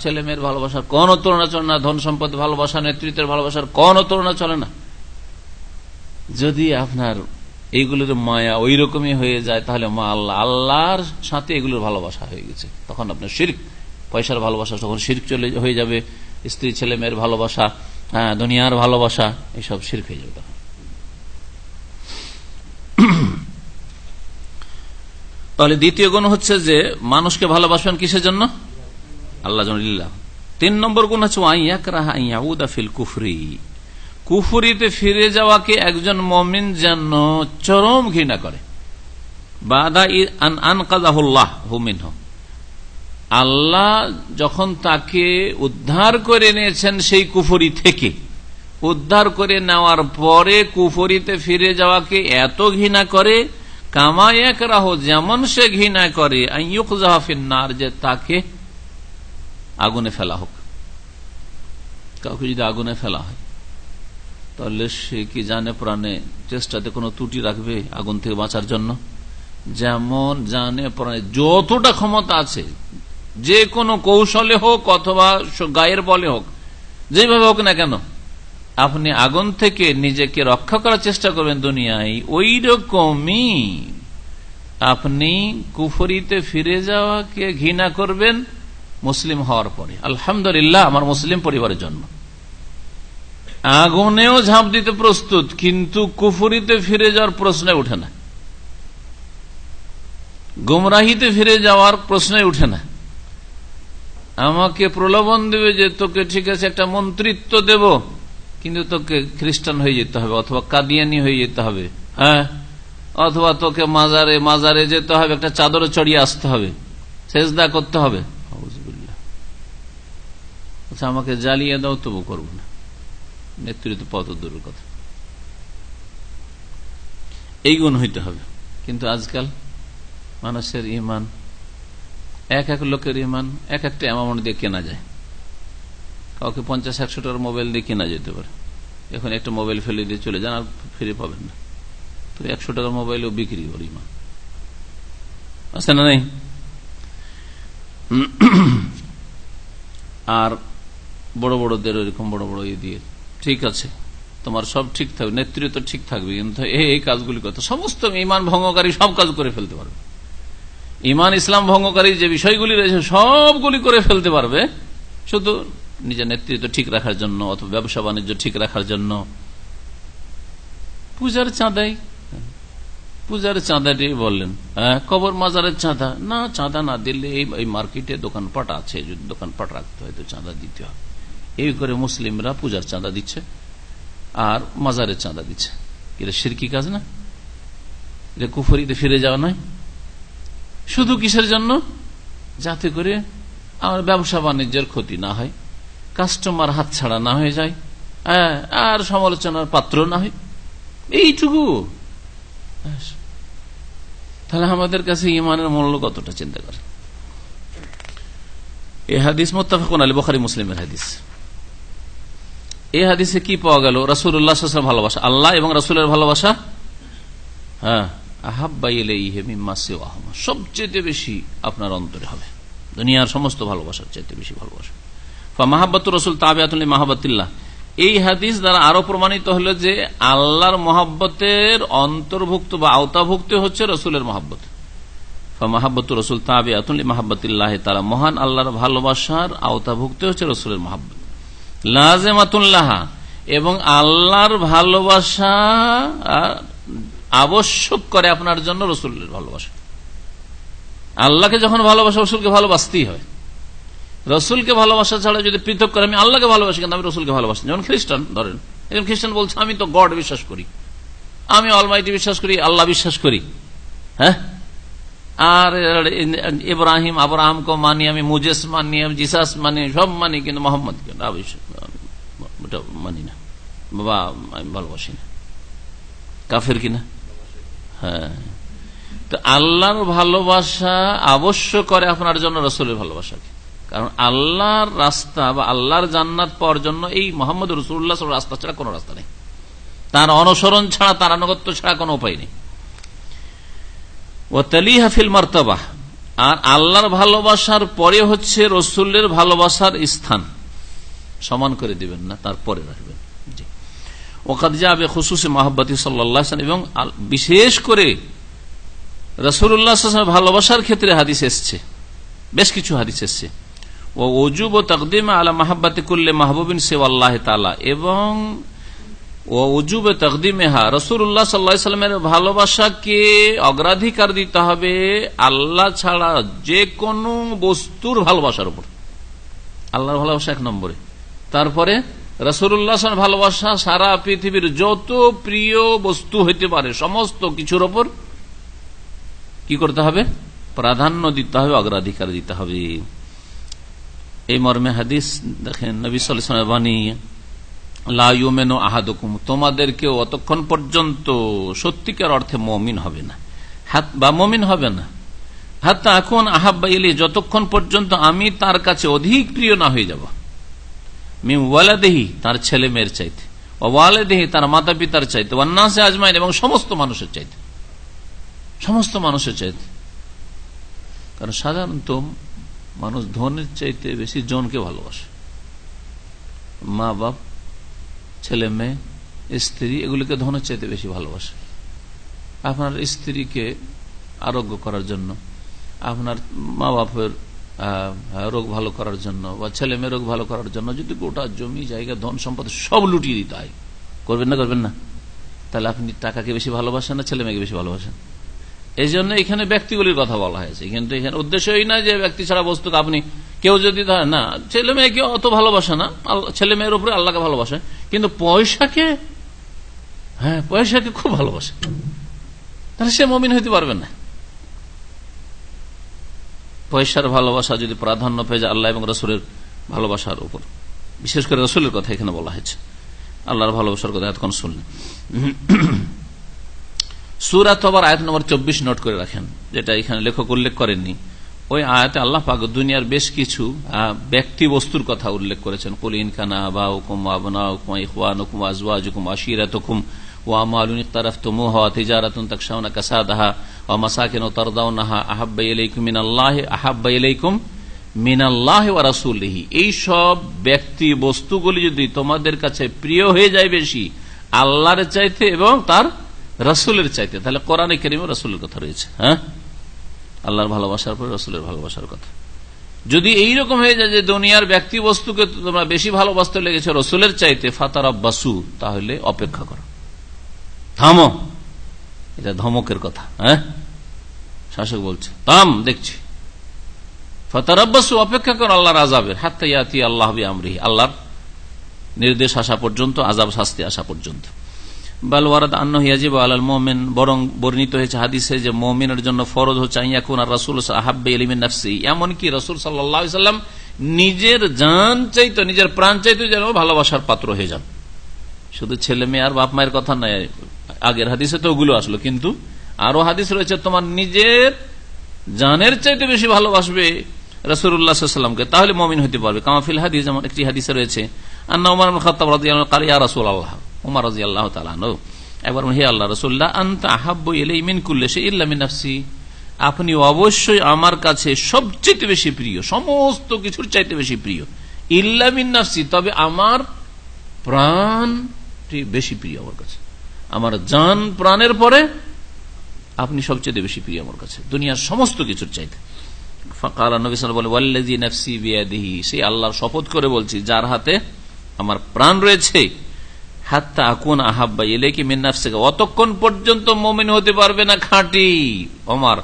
ছেলে মেয়ের ভালোবাসা কোন তুলনা চলে না, ধন সম্পদ ভালোবাসা, নেতৃত্বের ভালোবাসার কোন তুলনা চলে না। যদি আপনার এইগুলোর মায়া ওই রকমই হয়ে যায়, তাহলে মা আল্লাহ, আল্লাহর সাথে এগুলোর ভালোবাসা হয়ে গেছে। তখন আপনার শির্ক, পয়সার ভালোবাসা, তখন শির্ক চলে হয়ে যাবে, স্ত্রী, ছেলে, মেয়ের ভালোবাসা হ্যাঁ দুনিয়ার ভালোবাসা এসব শির্ক হয়ে যাবে তখন। তাহলে দ্বিতীয় গুণ হচ্ছে যে, মানুষকে ভালোবাসবেন কিসের জন্য? আল্লাহ তিন নম্বর গুণ হচ্ছে কুফুরিতে ফিরে যাওয়াকে একজন মমিন যেন চরম ঘৃণা করে। আল্লাহ যখন তাকে উদ্ধার করে নিয়েছেন সেই কুফুরি থেকে, উদ্ধার করে নেওয়ার পরে কুফরিতে ফিরে যাওয়াকে এত ঘৃণা করে কামায়াক রাহ যেমন সে ঘৃণা করে জাহাফিনার যে তাকে আগুনে ফেলা হোক। কাউকে যদি আগুনে ফেলা হয়। তাহলে সে কি জানে প্রাণে চেষ্টাতে কোনো ত্রুটি রাখবে আগুন থেকে বাঁচার জন্য? যেমন জানে প্রাণে যতটা ক্ষমতা আছে, যে কোনো কৌশলে হোক অথবা গায়ের বলে হোক, যেভাবে হোক না কেন, আপনি আগুন থেকে নিজেকে রক্ষা করার চেষ্টা করবেন দুনিয়ায়। ওই রকমই আপনি কুফরিতে ফিরে যাওয়াকে ঘৃণা করবেন মুসলিম হওয়ার পরে। আলহামদুলিল্লাহ, আমার মুসলিম পরিবারের জন্য আগুনেও ঝাঁপ দিতে প্রস্তুত, কিন্তু কুফুরিতে ফিরে যাওয়ার প্রশ্নে উঠে না। গুমরাহিতে ফিরে যাওয়ার প্রশ্নে উঠে না। আমাকে প্রলোভন দেবে যে তোকে ঠিক আছে একটা মন্ত্রিত্ব দেব, কিন্তু তোকে খ্রিস্টান হয়ে যেতে হবে, অথবা কাদিয়ানি হয়ে যেতে হবে হ্যাঁ? অথবা তোকে মাজারে মাজারে যেতে হবে, একটা চাদরে চড়িয়ে আসতে হবে, সেজদা করতে হবে। আচ্ছা আমাকে জ্বালিয়ে দাও, তবু করব না। নেতৃত্ব পথ দূরের কথা এই গুণ হইতে হবে। কিন্তু আজকাল মানুষের ইমান, এক এক লোকের ইমান, এক একটা অ্যামাউন্ট দিয়ে কেনা যায়। কাউকে পঞ্চাশ একশো টাকার মোবাইল দিয়ে কেনা যেতে পারে। এখন একটা মোবাইল ফেলে দিয়ে চলে যান, আর ফিরে পাবেন না। তো একশো টাকার মোবাইলও বিক্রি ওর ইমান। আছে না নেই? আর বড় বড়দের ওইরকম বড় বড় ইয়ে দিয়ে ঠিক আছে। তোমার সব ঠিক থাকবে নেতৃত্ব ঠিক থাকবে, কিন্তু এই কাজগুলি কথা। সমস্ত ইমান ভঙ্গকারী সব কাজ করে ফেলতে পারবে। ইমান ইসলাম ভঙ্গকারী যে বিষয়গুলি রয়েছে, সবগুলি করে ফেলতে পারবে। শুধু নিজের নেতৃত্ব ঠিক রাখার জন্য, অথবা ব্যবসা বাণিজ্য ঠিক রাখার জন্য। পূজার চাঁদাই। পূজার চাঁদাটি বললেন। হ্যাঁ কবর মাজারের চাঁদা। না চাঁদা না দিলে এই মার্কেটে দোকানপাট আছে, যদি দোকানপাট রাখতে হয় তো চাঁদা দিতে হবে। এই করে মুসলিমরা পূজার চাঁদা দিচ্ছে আর মাজারের চাঁদা দিচ্ছে। এটা সিরকি কাজ না? এটা কুফরিতে ফিরে যাওয়া নয়। শুধু কিসের জন্য? যাতে করে আমার ব্যবসা বাণিজ্যের ক্ষতি না হয় কাস্টমার হাতছাড়া না হয়ে যায় হ্যাঁ আর সমালোচনার পাত্র না হয়। এইটুকু। তাহলে আমাদের কাছে ইমানের মূল্য কতটা, চিন্তা করে এ হাদিস মোত্তাফাকুন আলী বখারি মুসলিমের হাদিস। এই হাদিসে কি পাওয়া গেল? রসুল্লাহ ভালোবাসা। আল্লাহ এবং রসুলের ভালোবাসা? হ্যাঁ। সবচেয়ে বেশি আপনার অন্তরে হবে। দুনিয়ার সমস্ত ভালোবাসার চাইতে বেশি ভালোবাসা। মাহাব্বত রসুল তাবিয়াতুল মাহাবাতিল্লাহ এই হাদিস দ্বারা আরও প্রমাণিত হলো যে আল্লাহর মহাব্বতের অন্তর্ভুক্ত বা আওতাভুক্ত হচ্ছে রসুলের মহাব্বত। মাহাব্বত রসুল তাবিয়াতুল মাহাবাতিল্লাহ তারা মহান আল্লাহর ভালোবাসার আওতাভুক্ত হচ্ছে রসুলের মহাব্বত। লাজেমাতুল্লাহ এবং আল্লাহর ভালোবাসা আবশ্যক করে আপনার জন্য রসুলের ভালোবাসা। আল্লাহকে যখন ভালোবাসা, রসুলকে ভালোবাসতেই হয়। রসুলকে ভালোবাসা ছাড়া যদি পৃথক করে, আমি আল্লাহকে ভালোবাসি, কিন্তু আমি রসুলকে ভালোবাসি যেমন খ্রিস্টান, ধরেন। একজন খ্রিস্টান বলছে, আমি তো গড বিশ্বাস করি। আমি অলমাইটি বিশ্বাস করি, আল্লাহ বিশ্বাস করি। হ্যাঁ? আর ইব্রাহিম, আবরাহামকে মানি আমি, মুজেস মানি আমি, জিসাস মানি, সব মানি, কিন্তু মোহাম্মদ মানি না। বাবা, আমি ভালোবাসি না। কাফের কিনা? হ্যাঁ। তো আল্লাহর ভালোবাসা অবশ্য করে আপনার জন্য রসুলের ভালোবাসাকে কারণ আল্লাহর রাস্তা বা আল্লাহর জান্নাত পাওয়ার জন্য এই মোহাম্মদ রসুল্লাহ রাস্তা ছাড়া কোনো রাস্তা নেই। তার অনুসরণ ছাড়া, তার আনুগত্য ছাড়া কোনো উপায় নেই। ও তালি হাফিল মার্তাবা। আর আল্লাহর ভালোবাসার পরে হচ্ছে রসুলের ভালোবাসার স্থান। সমান করে দিবেন না, তারপরে রাখবেন। ওকাদ যাবে খুশুসে মাহবাতি সাল্লাহ এবং বিশেষ করে রসুল্লাহ ভালোবাসার ক্ষেত্রে হাদিস এসছে। বেশ কিছু হাদিস এসছে। ও অজুব ও তকদিমে আলা মাহাব্বাতে করলে মাহবুবিন সেওয়াল্লাহ তালা এবং ও অজুব তকদিমে হা রসুল্লাহ সাল্লা সাল্লামের ভালোবাসাকে অগ্রাধিকার দিতে হবে আল্লাহ ছাড়া যে কোনো বস্তুর ভালোবাসার উপর। আল্লাহর ভালোবাসা এক নম্বরে। তারপরে রসুল্লাহ ভালোবাসা সারা পৃথিবীর যত প্রিয় বস্তু হইতে পারে, সমস্ত কিছুর ওপর কি করতে হবে? প্রাধান্য দিতে হবে, অগ্রাধিকার দিতে হবে। এই মর্মে হাদিস দেখেন, নবী সাল্লাম বাণী লাইমেনো আহাদুকুম অতক্ষণ পর্যন্ত সত্যিকার অর্থে মমিন হবে না। হাত বা মমিন হবে না। হাত এখন আহাব্বা ইলি যতক্ষণ পর্যন্ত আমি তার কাছে অধিক প্রিয় না হয়ে যাব। মিম ওয়ালাদেহি, তার ছেলে মেয়ের চাইতে। ওয়ালাদেহি, তার মাতা পিতার চাইতে ওয়ান্নাসে আজমাইন, এবং সমস্ত মানুষের চাইতে। সমস্ত মানুষের চাইতে। কারণ সাধারণত মানুষ ধনের চাইতে বেশি জনকে ভালোবাসে। মা বাপ, ছেলে মেয়ে, স্ত্রী, এগুলিকে ধনের চাইতে বেশি ভালোবাসে। আপনার স্ত্রীকে আরোগ্য করার জন্য আপনার মা বাপের রোগ ভালো করার জন্য বা ছেলে মেয়ে রোগ ভালো করার জন্য যদি গোটা জমি, জায়গা, ধন সম্পদ সব লুটিয়ে দিতে হয়, করবেন না করবেন না? তাহলে আপনি টাকাকে বেশি ভালোবাসেন না, ছেলে মেয়েকে বেশি ভালোবাসেন? এই জন্য এখানে ব্যক্তিগুলির কথা বলা হয়েছে। কিন্তু এখানে উদ্দেশ্যই না যে ব্যক্তি ছাড়া বস্তুকে আপনি কেউ যদি না, ছেলে মেয়েকে অত ভালোবাসে না ছেলে মেয়ের উপরে আল্লাহকে ভালোবাসে, কিন্তু পয়সাকে হ্যাঁ পয়সাকে খুব ভালোবাসে। তাহলে সে মমিন হইতে পারবে না। পয়সার ভালোবাসা যদি প্রাধান্য পেয়ে যায় আল্লাহ এবং রসুলের ভালোবাসার উপর। বিশেষ করে রসুলের কথা এখানে বলা হয়েছে। আল্লাহর ভালোবাসার কথা এতক্ষণ শুনলেন। সুরাত আবার আয়াত নম্বর চব্বিশ নোট করে রাখেন, যেটা এখানে লেখক উল্লেখ করেননি। ওই আয়াতে আল্লাহ পাক দুনিয়ার বেশ কিছু ব্যক্তি বস্তুর কথা উল্লেখ করেছেন। কলিন খানা বা হুকুম আবনা হুকুম ইকওয়ান হুকুম আজওয়াজ হুকুম আশিরাত হুকুম ওয়া আমালুন ইখতারাফতুমুহা তুমু হওয়া তাকশাউনা কাসাদাহা মাসাকিন ও তরদাউনাহা আহাব্বা ইলাইকুম মিনাল্লাহ আহাব্বা ইলাইকুম মিনাল্লাহ ওয়া রাসূলিহি এই সব ব্যক্তি বস্তুগুলি যদি তোমাদের কাছে প্রিয় হয়ে যায় বেশি, আল্লাহর চাইতে এবং তার রাসূলের চাইতে, তাহলে কোরআনে কারিমে রসুলের কথা রয়েছে হ্যাঁ? আল্লাহর ভালোবাসার পর রসুলের ভালোবাসার কথা। যদি এইরকম হয়ে যায় যে দুনিয়ার ব্যক্তি বস্তুকে তোমরা বেশি ভালোবাসতে লেগেছো রসুলের চাইতে ফাতার আব্বাসু তাহলে অপেক্ষা করো। থামো। এটা ধমকের কথা হ্যাঁ? শাসক বলছে থাম দেখছি। অপেক্ষা করো আল্লাহর আজাবের হাত্তা ইয়াতি আল্লাহ আমরিহি আল্লাহর নির্দেশ আসা পর্যন্ত আজাব শাস্তি আসা পর্যন্ত। বালওয়ারাদ বরং বর্ণিত হয়েছে হাদিসে যে জন্য ফরজ হচ্ছে আর এমনকি রসুল সাল্লাম নিজের জান চাইতো, নিজের প্রাণ চাইতো যেন ভালোবাসার পাত্র হয়ে যান। শুধু ছেলে মেয়ে আর বাপ মায়ের কথা নয় আগের হাদিসে তো ওগুলো আসলো, কিন্তু আরও হাদিস রয়েছে, তোমার নিজের জানের চাইতে বেশি ভালোবাসবে রসুল্লাহামকে তাহলে মমিন হতে পারবে। কামাফিল হাদিস, যেমন একটি হাদিসে রয়েছে আপনি অবশ্যই আমার কাছে সবচেয়ে বেশি প্রিয়, সমস্ত কিছুর চাইতে বেশি প্রিয়। ইল্লামিন তবে আমার প্রাণ বেশি প্রিয় আমার কাছে। আমার জান প্রাণের পরে আপনি সবচেয়ে বেশি প্রিয় আমার কাছে। দুনিয়ার সমস্ত কিছুর চাইতে। সেই আল্লাহর শপথ করে বলছি, যার হাতে আমার প্রাণ রয়েছে, হাত্তা আকুন আহাব্বা এলে কি মিন্নাফসেকে অতক্ষণ পর্যন্ত মমিন হতে পারবে না খাঁটি। আমার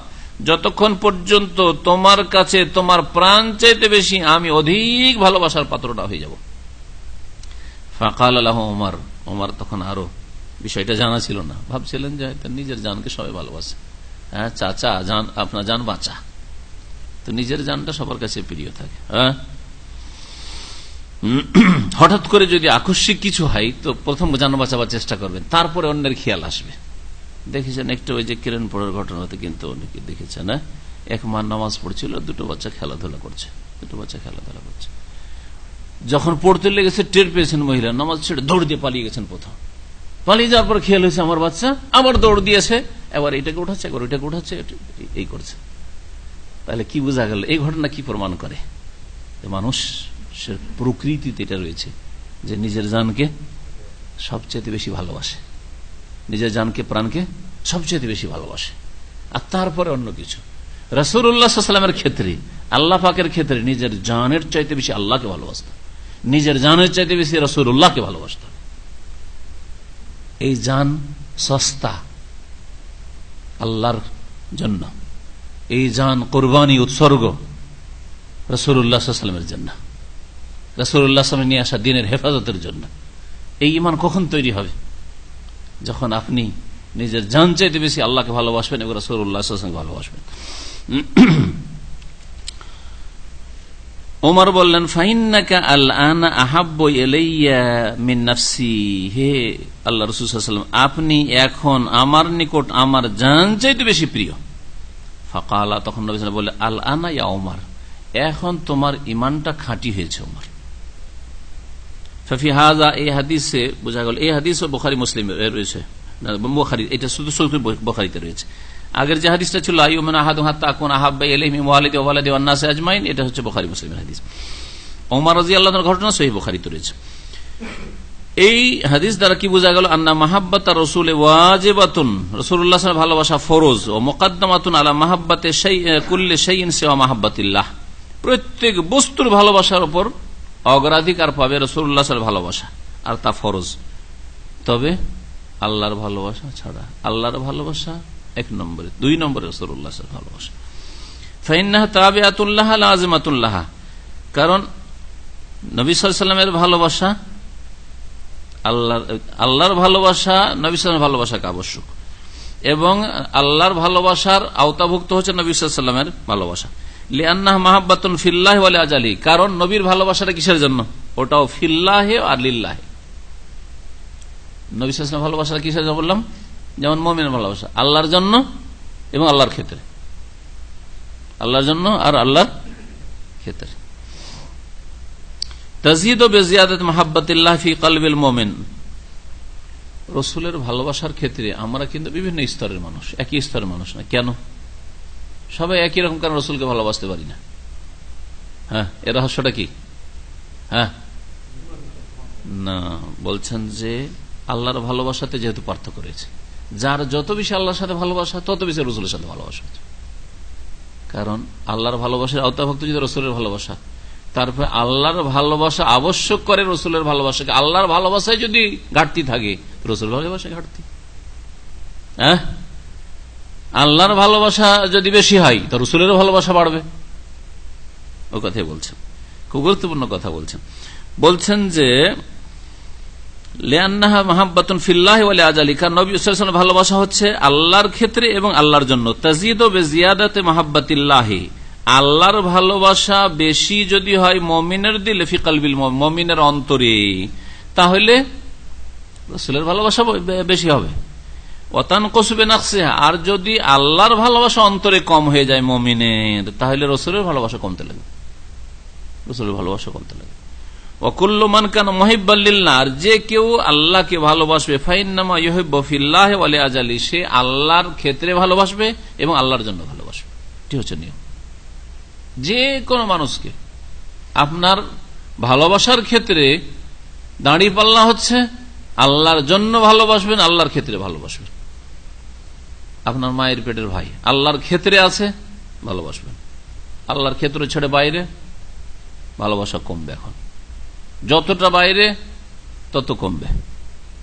যতক্ষণ পর্যন্ত তোমার কাছে তোমার প্রাণ চাইতে বেশি আমি অধিক ভালোবাসার পাত্রটা হয়ে যাব। ফাঁকাল আল্লাহ ওমার ওমার তখন আরও বিষয়টা জানা ছিল না। ভাবছিলেন যে নিজের জানকে সবাই ভালোবাসে। হ্যাঁ চাচা, জান, আপনার জান বাঁচা। তো নিজের জানটা সবার কাছে প্রিয় থাকে। হ্যাঁ? হঠাৎ করে যদি আকস্মিক কিছু হয়, তো প্রথম জান বাঁচাবার চেষ্টা করবেন। তারপরে অন্যের খেয়াল আসবে। দেখেছেন, একটু ওই যে কিরণ পড়ার ঘটনাতে কিন্তু অনেকে দেখেছেন হ্যাঁ? এক মা নামাজ পড়ছিল, দুটো বাচ্চা খেলাধুলা করছে। দুটো বাচ্চা খেলাধুলা করছে। যখন পড়তে লেগেছে, টের পেয়েছেন মহিলা, নামাজ ছেড়ে দৌড় দিয়ে পালিয়ে গেছেন প্রথম। পালিয়ে যাওয়ার পর খেয়াল হয়েছে আমার বাচ্চা, আবার দৌড় দিয়েছে, এবার এটাকে উঠাচ্ছে একবার ওইটাকে উঠাচ্ছে এই করছে। তাহলে কি বোঝা গেল, এই ঘটনা কি প্রমাণ করে? মানুষ প্রকৃতিতে এটা রয়েছে, যে নিজের জানকে সবচেয়ে বেশি ভালোবাসে। নিজের জানকে, প্রাণকে সবচেয়ে বেশি ভালোবাসে। আর তারপরে অন্য কিছু। রসুল্লাহামের ক্ষেত্রে, আল্লাহ পাকের ক্ষেত্রে নিজের জানের চাইতে বেশি আল্লাহকে ভালোবাসত। নিজের জানের চাইতে বেশি রসুল্লাহকে ভালোবাসত। এই জান সস্তা আল্লাহর জন্য। এই জান কোরবানি উৎসর্গ রসুল্লাহামের জন্য। রসুল্লাহ নিয়ে আসা দিনের হেফাজতের জন্য। এই ইমান কখন তৈরি হবে? যখন আপনি নিজের জান চাইতে বেশি আল্লাহকে ভালোবাসবেন এবং রসুল্লাহকে ভালোবাসবেন। ওমর বললেন, ফাইন্নাকা আল্লাহ আহাব্ব এলাইয়া মিন নাফসি। হে আল্লাহ রসুলাম আপনি এখন আমার নিকট আমার জান চাইতে বেশি প্রিয়। ফাঁকা আল্লাহ তখন নবী বলে আল আনা ইয়া ওমর, এখন তোমার ইমানটা খাঁটি হয়েছে ওমর। ফি হাজা এই হাদিসে বোঝা গেল, এই হাদিস বোখারি, মুসলিম রয়েছে। বোখারি, এটা শুধু বোখারিতে রয়েছে। আগের যে হাদিসটা ছিল আইমান আহাদ আজমাইন এটা হচ্ছে বোখারি মুসলিমের হাদিস। ওমর রাজি আল্লাহর ঘটনা সহি বোখারিতে রয়েছে। এই হাদিস দ্বারা কি বোঝা গেল? আন্না মাহাব্বাত রসুল ওয়াজেবাতুন রসুল্লাহ ভালোবাসা ফরোজ, ও মোকাদ্দমাতুন আলা মাহাব্বাতে কুল্লে সেইন সেওয়া মাহাব্বাতিল্লাহ প্রত্যেক বস্তুর ভালোবাসার উপর অগ্রাধিকার পাবে রসুল্লাহ ভালোবাসা, আর তা ফরজ। তবে আল্লাহর ভালোবাসা ছাড়া, আল্লাহর ভালোবাসা এক নম্বরে, দুই নম্বরে রসুল্লাহ ভালোবাসা ফাইন্নাহ তাবিআতুল্লাহ লাজিমাতুল্লাহ। কারণ নবী সাল্লামের ভালোবাসা আল্লাহ আল্লাহর ভালোবাসা নবী সাল্লামের ভালোবাসাকে আবশ্যক। এবং আল্লাহর ভালোবাসার আওতাভুক্ত হচ্ছে নবী সাল্লামের ভালোবাসা। লিয়ান্নাহ মাহাব্বাতুন ফিল্লাহ বলে আজালি। কারণ নবীর ভালোবাসাটা কিসের জন্য? ওটাও ফিল্লাহে আর লিল্লাহে। নবী সাল্লাম ভালোবাসাটা কিসের জন্য বললাম? যেমন মমিনের ভালোবাসা আল্লাহর জন্য এবং আল্লাহর ক্ষেত্রে। আল্লাহর জন্য আর আল্লাহর ক্ষেত্রে। তাজিদ ও বেজিয়াদত মাহাব্বাতিল্লাহ ফি কালবিল মোমেন। রসুলের ভালোবাসার ক্ষেত্রে আমরা কিন্তু বিভিন্ন স্তরের মানুষ, একই স্তরের মানুষ না। কেন? সবাই একই রকম, কারণ রসুলকে ভালোবাসতে পারি না। হ্যাঁ এর রহস্যটা কি? হ্যাঁ? না, বলছেন যে আল্লাহর ভালোবাসাতে যেহেতু পার্থক্য রয়েছে। যার যত বেশি আল্লাহর সাথে ভালোবাসা, তত বেশি রসুলের সাথে ভালোবাসা কারণ আল্লাহর ভালোবাসার আওতাভক্ত যদি রসুলের ভালোবাসা, তারপরে আল্লাহর ভালোবাসা আবশ্যক করে রসুলের ভালোবাসাকে। আল্লাহর ভালোবাসায় যদি ঘাটতি থাকে রসুল ভালোবাসা ঘাটতি। হ্যাঁ? আল্লাহর ভালোবাসা যদি বেশি হয়, তো রসুলেরও ভালোবাসা বাড়বে। ও কথাই বলছেন। খুব গুরুত্বপূর্ণ কথা বলছেন। বলছেন যে ভালোবাসা হচ্ছে আল্লাহর ক্ষেত্রে এবং আল্লাহর জন্য। তাজিদ ও বেজিয়াদাতে মাহাব্বাতিল্লাহি। আল্লাহর ভালোবাসা বেশি যদি হয় মমিনের দিলে ফিকালবিল মমিনের অন্তরে। তাহলে রসুলের ভালোবাসা বেশি হবে। অতান কসবে নাকসে আর যদি আল্লাহর ভালোবাসা অন্তরে কম হয়ে যায় মমিনের, তাহলে রসুলের ভালোবাসা কমতে লাগে রসুলের ভালোবাসা কমতে লাগে অকুল্লমান কেন মহিবাল্লিল্লা আর যে কেউ আল্লাহকে ভালোবাসবে ফাইনামা ইহিবাহ আজালি, সে আল্লাহর ক্ষেত্রে ভালোবাসবে এবং আল্লাহর জন্য ভালোবাসবে। এটি হচ্ছে নিয়ম। যে কোনো মানুষকে আপনার ভালোবাসার ক্ষেত্রে দাঁড়িয়ে পাল্লা হচ্ছে, আল্লাহর জন্য ভালোবাসবেন, আল্লাহর ক্ষেত্রে ভালোবাসবেন। আপনার মায়ের পেটের ভাই আল্লাহর ক্ষেত্রে আছে, ভালোবাসবেন। আল্লাহর ক্ষেত্র ছেড়ে বাইরে, ভালোবাসা কমবে এখন। যতটা বাইরে, তত কমবে।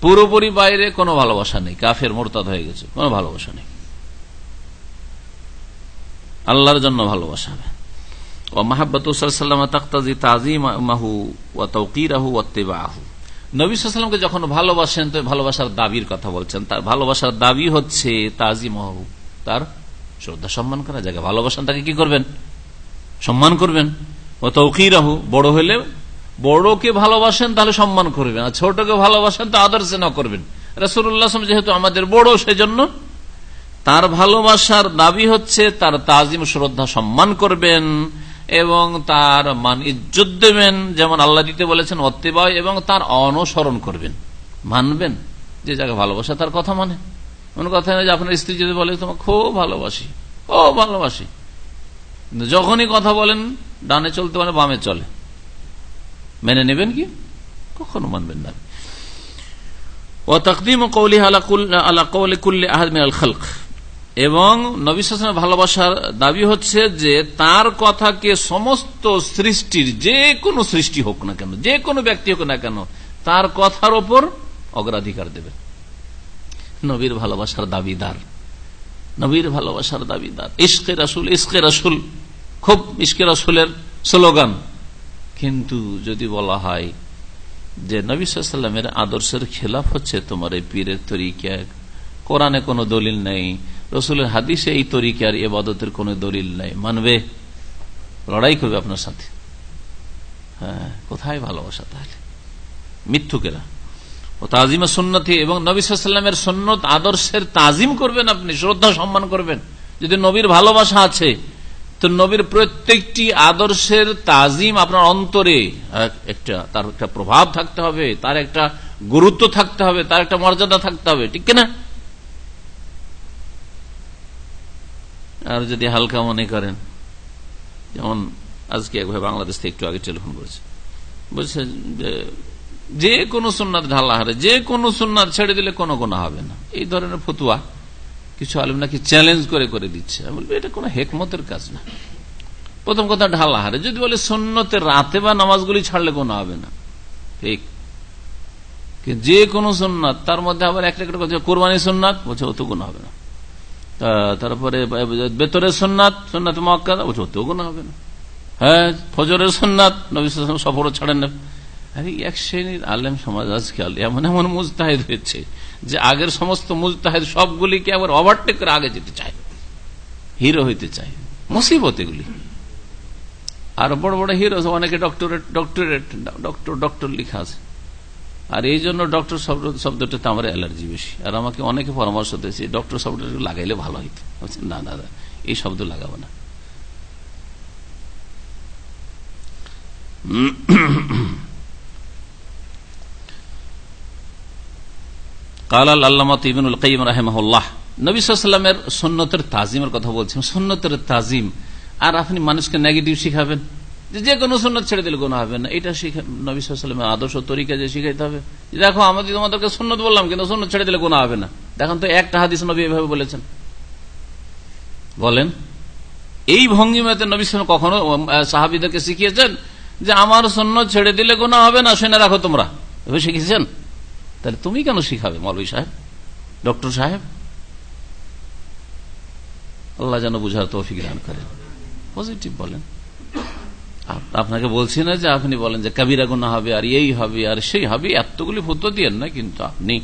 পুরোপুরি বাইরে কোনো ভালোবাসা নেই। কাফের মোরতাদ হয়ে গেছে, কোনো ভালোবাসা নেই। আল্লাহর জন্য ভালোবাসা হবে। নবীলামকে যখন ভালোবাসেন, তো ভালোবাসার দাবির কথা বলছেন। তার ভালোবাসার দাবি হচ্ছে তাজিমাহু তার শ্রদ্ধা সম্মান করা। জায়গা ভালোবাসেন, তাকে কি করবেন? সম্মান করবেন। ও তৌকিরাহু বড় হলে বড়কে ভালোবাসেন, তাহলে সম্মান করবেন। আর ছোটকে ভালোবাসেন, তো আদর্শে না করবেন। রসুল্লাহ যেহেতু আমাদের বড়, সেজন্য তার ভালোবাসার দাবি হচ্ছে, তার তাজিম, শ্রদ্ধা, সম্মান করবেন এবং তার মান ইজ্জত দেবেন। যেমন আল্লাহ দিতে বলেছেন অত্তেবায় এবং তার অনুসরণ করবেন। মানবেন? যে যাকে ভালোবাসা, তার কথা মানে। কোন কথা নেই যে আপনার স্ত্রী যদি বলে তোমার খুব ভালোবাসি ও ভালোবাসি। যখনই কথা বলেন, ডানে চলতে মানে বামে চলে। মেনে নেবেন কি? কখনো মানবেন না। ও তকদিম কৌলি, আলা কৌলি কুল্লি খালক। এবং নবী ভালোবাসার দাবি হচ্ছে যে, তার কথাকে সমস্ত সৃষ্টির যে কোনো সৃষ্টি হোক না কেন, যে কোনো ব্যক্তি হোক না কেন, তার কথার ওপর অগ্রাধিকার দেবে। নবীর ভালোবাসার দাবিদার। নবীর ভালোবাসার দাবিদার। ইস্কে রাসুল ইস্কে রাসুল। খুব ইস্কে রাসুলের স্লোগান। কিন্তু যদি বলা হয় যে নবী সাল্লামের আদর্শের খেলাফ হচ্ছে তোমার এই পীরের তরিকা কোরআনে কোনো দলিল নেই, রসুলের হাদিসে এই তরিকার, এবাদতের কোন দলিল নেই। মানবে? লড়াই করবে আপনার সাথে। হ্যাঁ কোথায় ভালোবাসা তাহলে? মিথ্যুকেরা। ও তাজিমা সুন্নতি এবং নবী সাল্লামের সন্ন্যত আদর্শের তাজিম করবেন আপনি, শ্রদ্ধা সম্মান করবেন। যদি নবীর ভালোবাসা আছে তো নবীর প্রত্যেকটি আদর্শের তাজিম আপনার অন্তরে একটা, তার একটা প্রভাব থাকতে হবে, তার একটা গুরুত্ব থাকতে হবে, তার একটা মর্যাদা থাকতে হবে, ঠিক কিনা? আর যদি হালকা মনে করেন, যেমন আজকে একভাবে বাংলাদেশ থেকে একটু আগে টেলিফোন করেছে। বলছে যে কোনো সুন্নাত ঢালা হারে, যে কোনো সুন্নাত ছেড়ে দিলে কোনো গোনা হবে না। এই ধরনের ফতুয়া। কিছু আলিম নাকি চ্যালেঞ্জ করে করে দিচ্ছে। বলব, এটা কোনো হেকমতের কাজ না। প্রথম কথা, ঢালা হারে যদি বলে সন্ন্যতের রাতে বা নামাজগুলি ছাড়লে কোনো হবে না। ঠিক। যে কোনো সুন্নাত, তার মধ্যে আবার একটা একটা কথা কোরবানি সুন্নাত, বলছে, অত গুণ হবে না। তারপরে বেতরের সোননাথ সোননাথ মক্কা বলছে অত গুণ হবে না। হ্যাঁ ফজরের সোননাথ নবী সফরও ছাড়েন না। আরে এক শ্রেণির আলেম সমাজ আজকাল এমন এমন মুজতাহিদ হয়েছে যে আগের সমস্ত মুজতাহিদ সবগুলিকে আবার ওভারটেক করে আগে যেতে চায়। হিরো হইতে চায়। মুসিবত এগুলি। আর বড় বড় হিরো অনেকে ডক্টরেট ডক্টরেট ডক্টর ডক্টর লিখা আছে। আর এই জন্য ডক্টর শব্দ শব্দটাতে আমার অ্যালার্জি বেশি। আর আমাকে অনেকে পরামর্শ দিয়েছে ডক্টর শব্দটা লাগাইলে ভালো হইতো। না না, এই শব্দ লাগাবো না। কালাল আল্লামত ইবিনুল কাইম রাহেমাহুল্লাহ নবী সাল্লামের সন্ন্যতের তাজিমের কথা বলছেন। সন্ন্যতের তাজিম। আর আপনি মানুষকে নেগেটিভ শিখাবেন। যে কোনো সন্ন্যত ছেড়ে দিলে কোনো হবে না। এটা নবী সাল্লামের আদর্শ তরিকা যে শিখাইতে হবে। দেখো আমাদের তোমাদেরকে সন্ন্যত বললাম, কিন্তু সন্ন্যত ছেড়ে দিলে কোনো হবে না। দেখুন তো একটা হাদিস নবী এভাবে বলেছেন। বলেন, এই ভঙ্গিমাতে নবী কখনো সাহাবিদেরকে শিখিয়েছেন যে আমার সন্ন্যত ছেড়ে দিলে কোনো হবে না, শুনে রাখো তোমরা। শিখিয়েছেন? তাহলে তুমি কেন শিখাবে, মৌলভী সাহেব? ডক্টর সাহেব? আল্লাহ যেন বুঝার তৌফিক দান করেন। পজিটিভ বলেন। আপনাকে বলছি না যে আপনি বলেন যে কবিরা গুণা হবে, আর এই হবে, আর সেই হবে, এতগুলি ফতো দিয়েন না, কিন্তু আপনি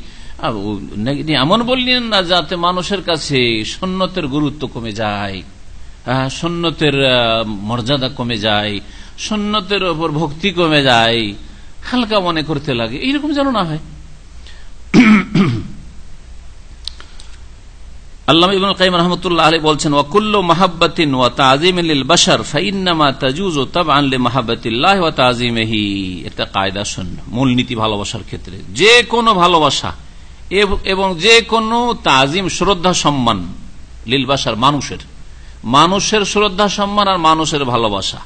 এমন বললেন না যাতে মানুষের কাছে সন্ন্যতের গুরুত্ব কমে যায় সন্ন্যতের মর্যাদা কমে যায় সন্ন্যতের ওপর ভক্তি কমে যায়, হালকা মনে করতে লাগে। এইরকম যেন না হয়। আল্লাহ বাশার এটা কায়দা মূলনীতি ভালোবাসার ক্ষেত্রে। যে কোনো ভালোবাসা এবং যে কোনো তাজিম, শ্রদ্ধা, সম্মান লিল বাশার মানুষের। মানুষের শ্রদ্ধা, সম্মান আর মানুষের ভালোবাসা।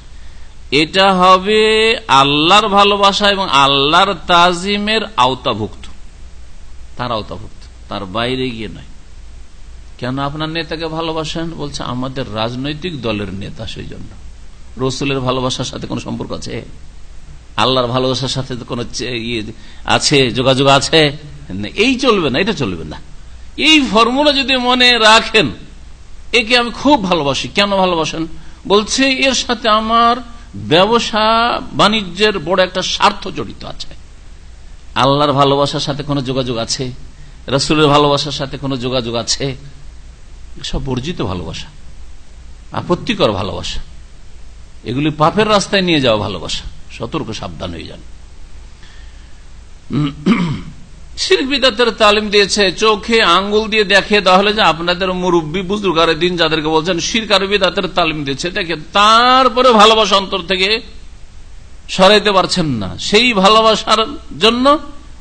এটা হবে আল্লাহর ভালোবাসা এবং আল্লাহর তাজিমের আওতাভুক্ত। তার আওতাভুক্ত, তার বাইরে গিয়ে নয়। কেন আপনার নেতাকে ভালোবাসেন? বলছে, আমাদের রাজনৈতিক দলের নেতা সেই জন্য রসুলের ভালোবাসার সাথে কোনো সম্পর্ক আছে? আল্লাহর ভালোবাসার সাথে কোনো ইয়ে আছে? যোগাযোগ আছে? এই চলবে না, এটা চলবে না। এই ফর্মুলা যদি মনে রাখেন, একে আমি খুব ভালোবাসি। কেন ভালোবাসেন? বলছে, এর সাথে আমার ব্যবসা বাণিজ্যের বড় একটা স্বার্থ জড়িত আছে। আল্লাহর ভালোবাসার সাথে কোনো যোগাযোগ আছে? রসুলের ভালোবাসার সাথে কোনো যোগাযোগ আছে? সব বর্জিত ভালোবাসা, আপত্তিকর ভালোবাসা, এগুলি পাপের রাস্তায় নিয়ে যাওয়া ভালোবাসা। সতর্ক, সাবধান হয়ে যান। বিদাতের তালিম দিয়েছে, চোখে আঙ্গুল দিয়ে দেখে তাহলে যে আপনাদের মুরব্বী বুজুর্গারের দিন যাদেরকে বলছেন শিরকার বিদাতের তালিম দিয়েছে, দেখে তারপরে ভালোবাসা অন্তর থেকে সরাইতে পারছেন না। সেই ভালোবাসার জন্য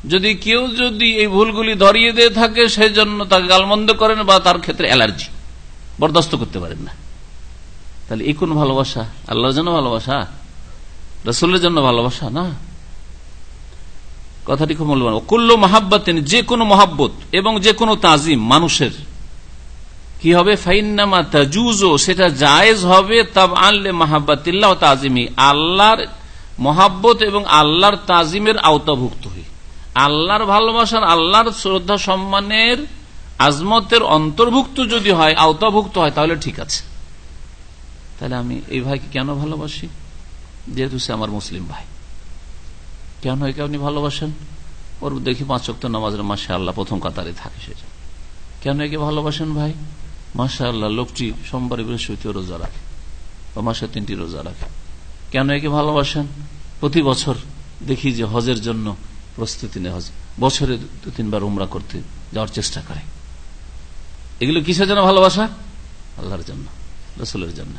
যদি কেউ যদি এই ভুলগুলি ধরিয়ে দিয়ে থাকে সেই জন্য তাকে গালমন্দ করেন বা তার ক্ষেত্রে অ্যালার্জি। বরদাস্ত করতে পারেন না। তাহলে এই কোন ভালোবাসা? আল্লাহর জন্য ভালোবাসা? রসুলের জন্য ভালোবাসা না? কথাটি খুব মূল্যবান। কুল্ল মহাব্বাতেন, যে কোনো মহাব্বত এবং যে কোনো তাজিম মানুষের। কি হবে? ফাইনামা তাজুজো, সেটা জায়েজ হবে তাব আনলে মাহাব্বাতিল্লাহ তাজিমি। আল্লাহর মহাব্বত এবং আল্লাহর তাজিমের আওতাভুক্ত হই আল্লাহর ভালোবাসার আল্লাহর শ্রদ্ধা সম্মানের আজমতের অন্তর্ভুক্ত যদি হয়, আওতাভুক্ত হয়, তাহলে ঠিক আছে। তাহলে আমি এই ভাইকে কেন ভালোবাসি? যেহেতু সে আমার মুসলিম ভাই। কেন একে আপনি ভালোবাসেন? ওর দেখি পাঁচ অক্ট নামাজের মাসে আল্লাহ প্রথম কাতারে থাকে সেটা কেন একে ভালোবাসেন ভাই? মাসা আল্লাহ লোকটি সোমবার বৃহস্পতি রোজা রাখে বা মাসে তিনটি রোজা রাখে। কেন একে ভালোবাসেন? প্রতি বছর দেখি যে হজের জন্য প্রস্তুতি নেয় হজ। বছরে দু, তিনবার উমরা করতে যাওয়ার চেষ্টা করে। এগুলো কিসের জন্য ভালোবাসা? আল্লাহর জন্য, রসুলের জন্য।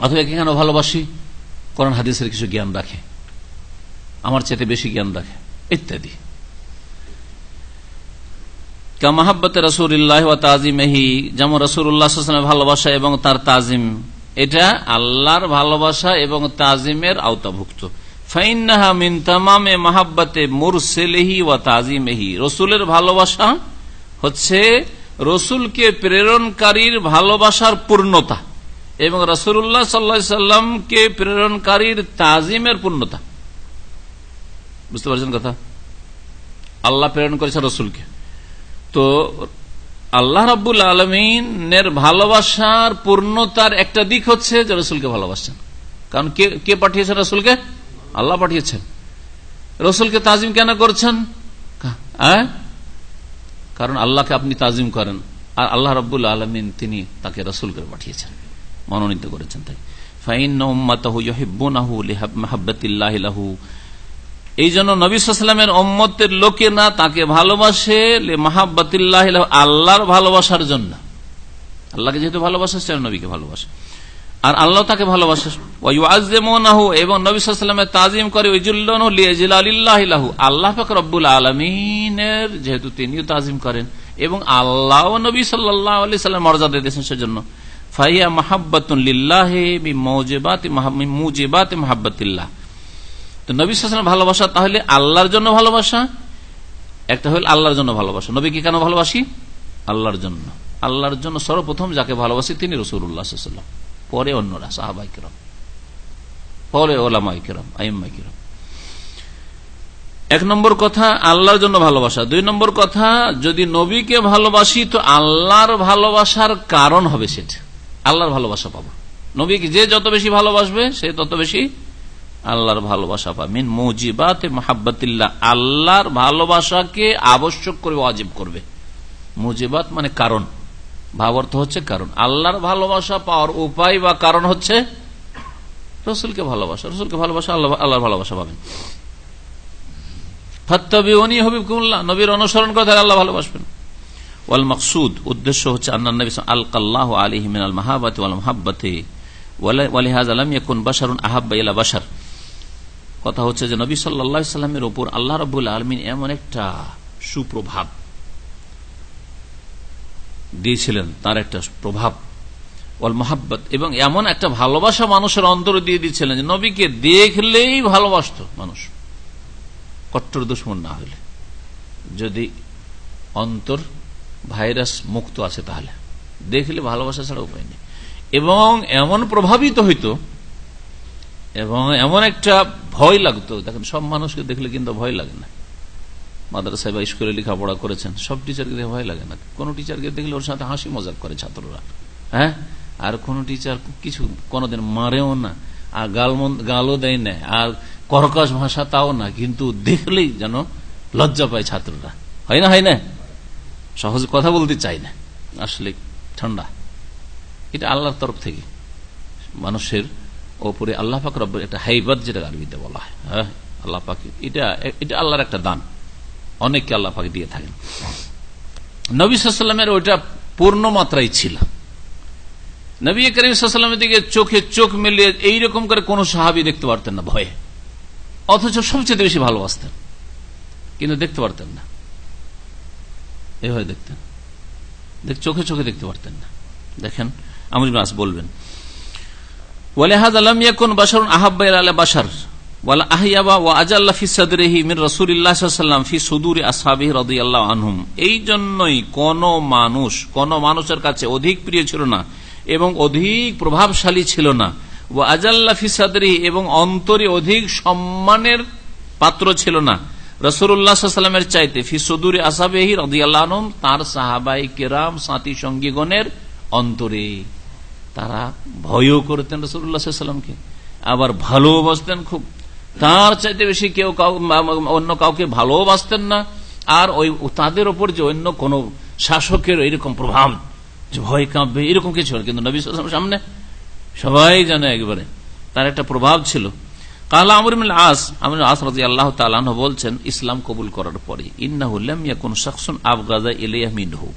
অথবা একে কেন ভালোবাসি? কোরআন, হাদিসের কিছু জ্ঞান রাখে। আমার চেতে বেশি জ্ঞান রাখে, ইত্যাদি। কামাহাব্বতে রসুল্লাহ তাজিমেহি যেমন রসুল্লাহ ভালোবাসা এবং তার তাজিম এটা আল্লাহর ভালোবাসা এবং তাজিমের আওতাভুক্ত। ফাইন্নাহা মিন তামামে মাহাব্বাতে মুরসেলেহি ওয়া তাজিমেহি রসুলের ভালোবাসা হচ্ছে রসুলকে প্রেরণকারীর ভালোবাসার পূর্ণতা এবং রসুল্লাহ সাল্লা সাল্লামকে প্রেরণকারীর তাজিমের পূর্ণতা। বুঝতে পারছেন কথা? আল্লাহ প্রেরণ করেছে রসুলকে। তো আল্লাহ রাবুল আলমিনের ভালোবাসার পূর্ণতার একটা দিক হচ্ছে যে রসুলকে ভালোবাসছেন। কারণ কে কে পাঠিয়েছেন রসুলকে? আল্লাহ পাঠিয়েছেন। রসুলকে তাজিম কেন করছেন? হ্যাঁ? কারণ আল্লাহকে আপনি তাজিম করেন। আর আল্লাহ রব্বুল আলমিন তিনি তাকে রসুল করে পাঠিয়েছেন। মনোনীত করেছেন তাই। এই জন্য নবীলামের ওম্মতের লোকে না তাকে ভালোবাসে আল্লাহর ভালোবাসার জন্য। আল্লাহকে যেহেতু ভালোবাসে নবীকে ভালোবাসে। আর আল্লাহ তাকে ভালোবাসে। এবং নবীলামের তাজিম করে আল্লাহ পাক রব্বুল আলমিনের যেহেতু তিনিও তাজিম করেন, এবং আল্লাহ নবী সাল্লাহ আলি সাল্লাম মর্যাদা দিয়েছেন সেজন্য। ফাইয়া মুজিবাত মাহাব্বাতিল্লাহ। তো নবী সালাম ভালোবাসা, তাহলে আল্লাহর জন্য ভালোবাসা? একটা হল আল্লাহর জন্য ভালোবাসা। নবীকে কেন ভালোবাসি? আল্লাহর জন্য। আল্লাহর জন্য সর্বপ্রথম যাকে ভালোবাসি তিনি রসুল্লাহাম পরে অন্যরা, সাহাবাই কিরম। পরে ওলামাই কিরম, আইম্মাই কিরম। এক নম্বর কথা, আল্লাহর জন্য ভালোবাসা। দুই নম্বর কথা, যদি নবীকে ভালোবাসি, তো আল্লাহর ভালোবাসার কারণ হবে সেটা। আল্লাহর ভালোবাসা পাবো। নবীকে যে যত বেশি ভালোবাসবে, সে তত বেশি আল্লাহর ভালোবাসা পাবেন মুজিবাত মাহাব্বাতিল্লাহ, আল্লাহর ভালোবাসাকে আবশ্যক করে ওয়াজিব করবে। মুজিবাত মানে কারণ। ভাবার্থ হচ্ছে কারণ। আল্লাহর ভালোবাসা পাওয়ার উপায় বা কারণ হচ্ছে রসুলকে ভালোবাসা। রসুলকে ভালোবাসা আল্লাহ আল্লাহর ভালোবাসা পাবেন। ফাত্তাবিউনি হবিবকুল্লাহ নবীর অনুসরণ করে তাহলে আল্লাহ ভালোবাসবেন। ওয়াল মকসুদ, উদ্দেশ্য হচ্ছে আন্না নবী আল কাল্লাহ আলিহিমিন আল মাহাবাতে ওয়াল মাহাব্বাতে। ওয়ালিহাজ আলম ইয়াকুন বাসারুন আহাব্বা ইলা বাসার কথা হচ্ছে যে নবী সাল্লা সাল্লামের ওপর আল্লাহ রবুল্লা আলমিন এমন একটা সুপ্রভাব দিয়েছিলেন, তার একটা প্রভাব। ওয়াল মহাব্বত, এবং এমন একটা ভালোবাসা মানুষের অন্তরে দিয়ে দিচ্ছিলেন যে নবীকে দেখলেই ভালোবাসত মানুষ। কট্টর দুশ্মন না হইলে যদি অন্তর ভাইরাস মুক্ত আছে তাহলে। দেখলে ভালোবাসা ছাড়া উপায় নেই। এবং এমন প্রভাবিত হইতো, এবং এমন একটা ভয় লাগতো। দেখেন, সব মানুষকে দেখলে কিন্তু ভয় লাগে না। মাদ্রাসায় বা স্কুলে লেখাপড়া করেছেন, সব টিচারকে দেখে ভয় লাগে না। কোন টিচারকে দেখলে ওর সাথে হাসি মজাক করে ছাত্ররা। হ্যাঁ? আর কোন টিচার কিছু কোনোদিন মারেও না, আর গাল গালও দেয় না, আর কর্কশ ভাষা তাও না, কিন্তু দেখলেই যেন লজ্জা পায় ছাত্ররা। হয় না হয় না? সহজে কথা বলতে চাই না। আসলে ঠান্ডা। এটা আল্লাহর তরফ থেকে। মানুষের ওপরে আল্লাহ পাক রব্বর একটা হাইবাদ যেটা আরবিতে বলা হয়। হ্যাঁ? আল্লাহ পাক, এটা এটা আল্লাহর একটা দান। অনেককে আল্লাহ পাক দিয়ে থাকেন। নবী সাল্লামের ওইটা পূর্ণ মাত্রায় ছিল। নবী করিম সাল্লামের দিকে চোখে চোখ মিলিয়ে এইরকম করে কোন সাহাবি দেখতে পারতেন না ভয়ে। অথচ সবচেয়ে বেশি ভালোবাসতেন। কিন্তু দেখতে পারতেন না। এভাবে দেখতেন। চোখে চোখে দেখতে পারতেন না। দেখেন আমর আস বলবেন ওয়ালেহাজ আলম ইয়াকুন বাসার আহাব্বা আলা বাসার ওয়ালা আহিয়াবা ওয়া আজাল্লা ফি সাদরিহি সুদুরি আসহাবিহি রাদিয়াল্লাহু আনহুম। এই জন্যই কোন মানুষ, কোন মানুষের কাছে অধিক প্রিয় ছিল না এবং অধিক প্রভাবশালী ছিল না। ও আজাল্লা ফি এবং অন্তরে অধিক সম্মানের পাত্র ছিল না। রসুল্লাহামের চাইতে ফি আসাবেহি রদিয়াল্লাহম তার সাহাবাই কেরাম, সাথী সঙ্গীগণের অন্তরে। তারা ভয়ও করতেন রসুল্লাহামকে আবার ভালোবাসতেন খুব। তার চাইতে বেশি কেউ অন্য কাউকে ভালোবাসতেন না। আর ওই তাদের ওপর যে অন্য কোন শাসকের এরকম প্রভাব ভয় কাঁপবে, এরকম কিছু কিন্তু নবী সামনে সবাই জানে একবারে, তার একটা প্রভাব ছিল। কালা আমর আস আমর আস রাজি আল্লাহ বলছেন, ইসলাম কবুল করার পরে ইন্নাহুল্লাম ইয়াকুন শাকসুন আবগাজা ইলিয়া মিনহু।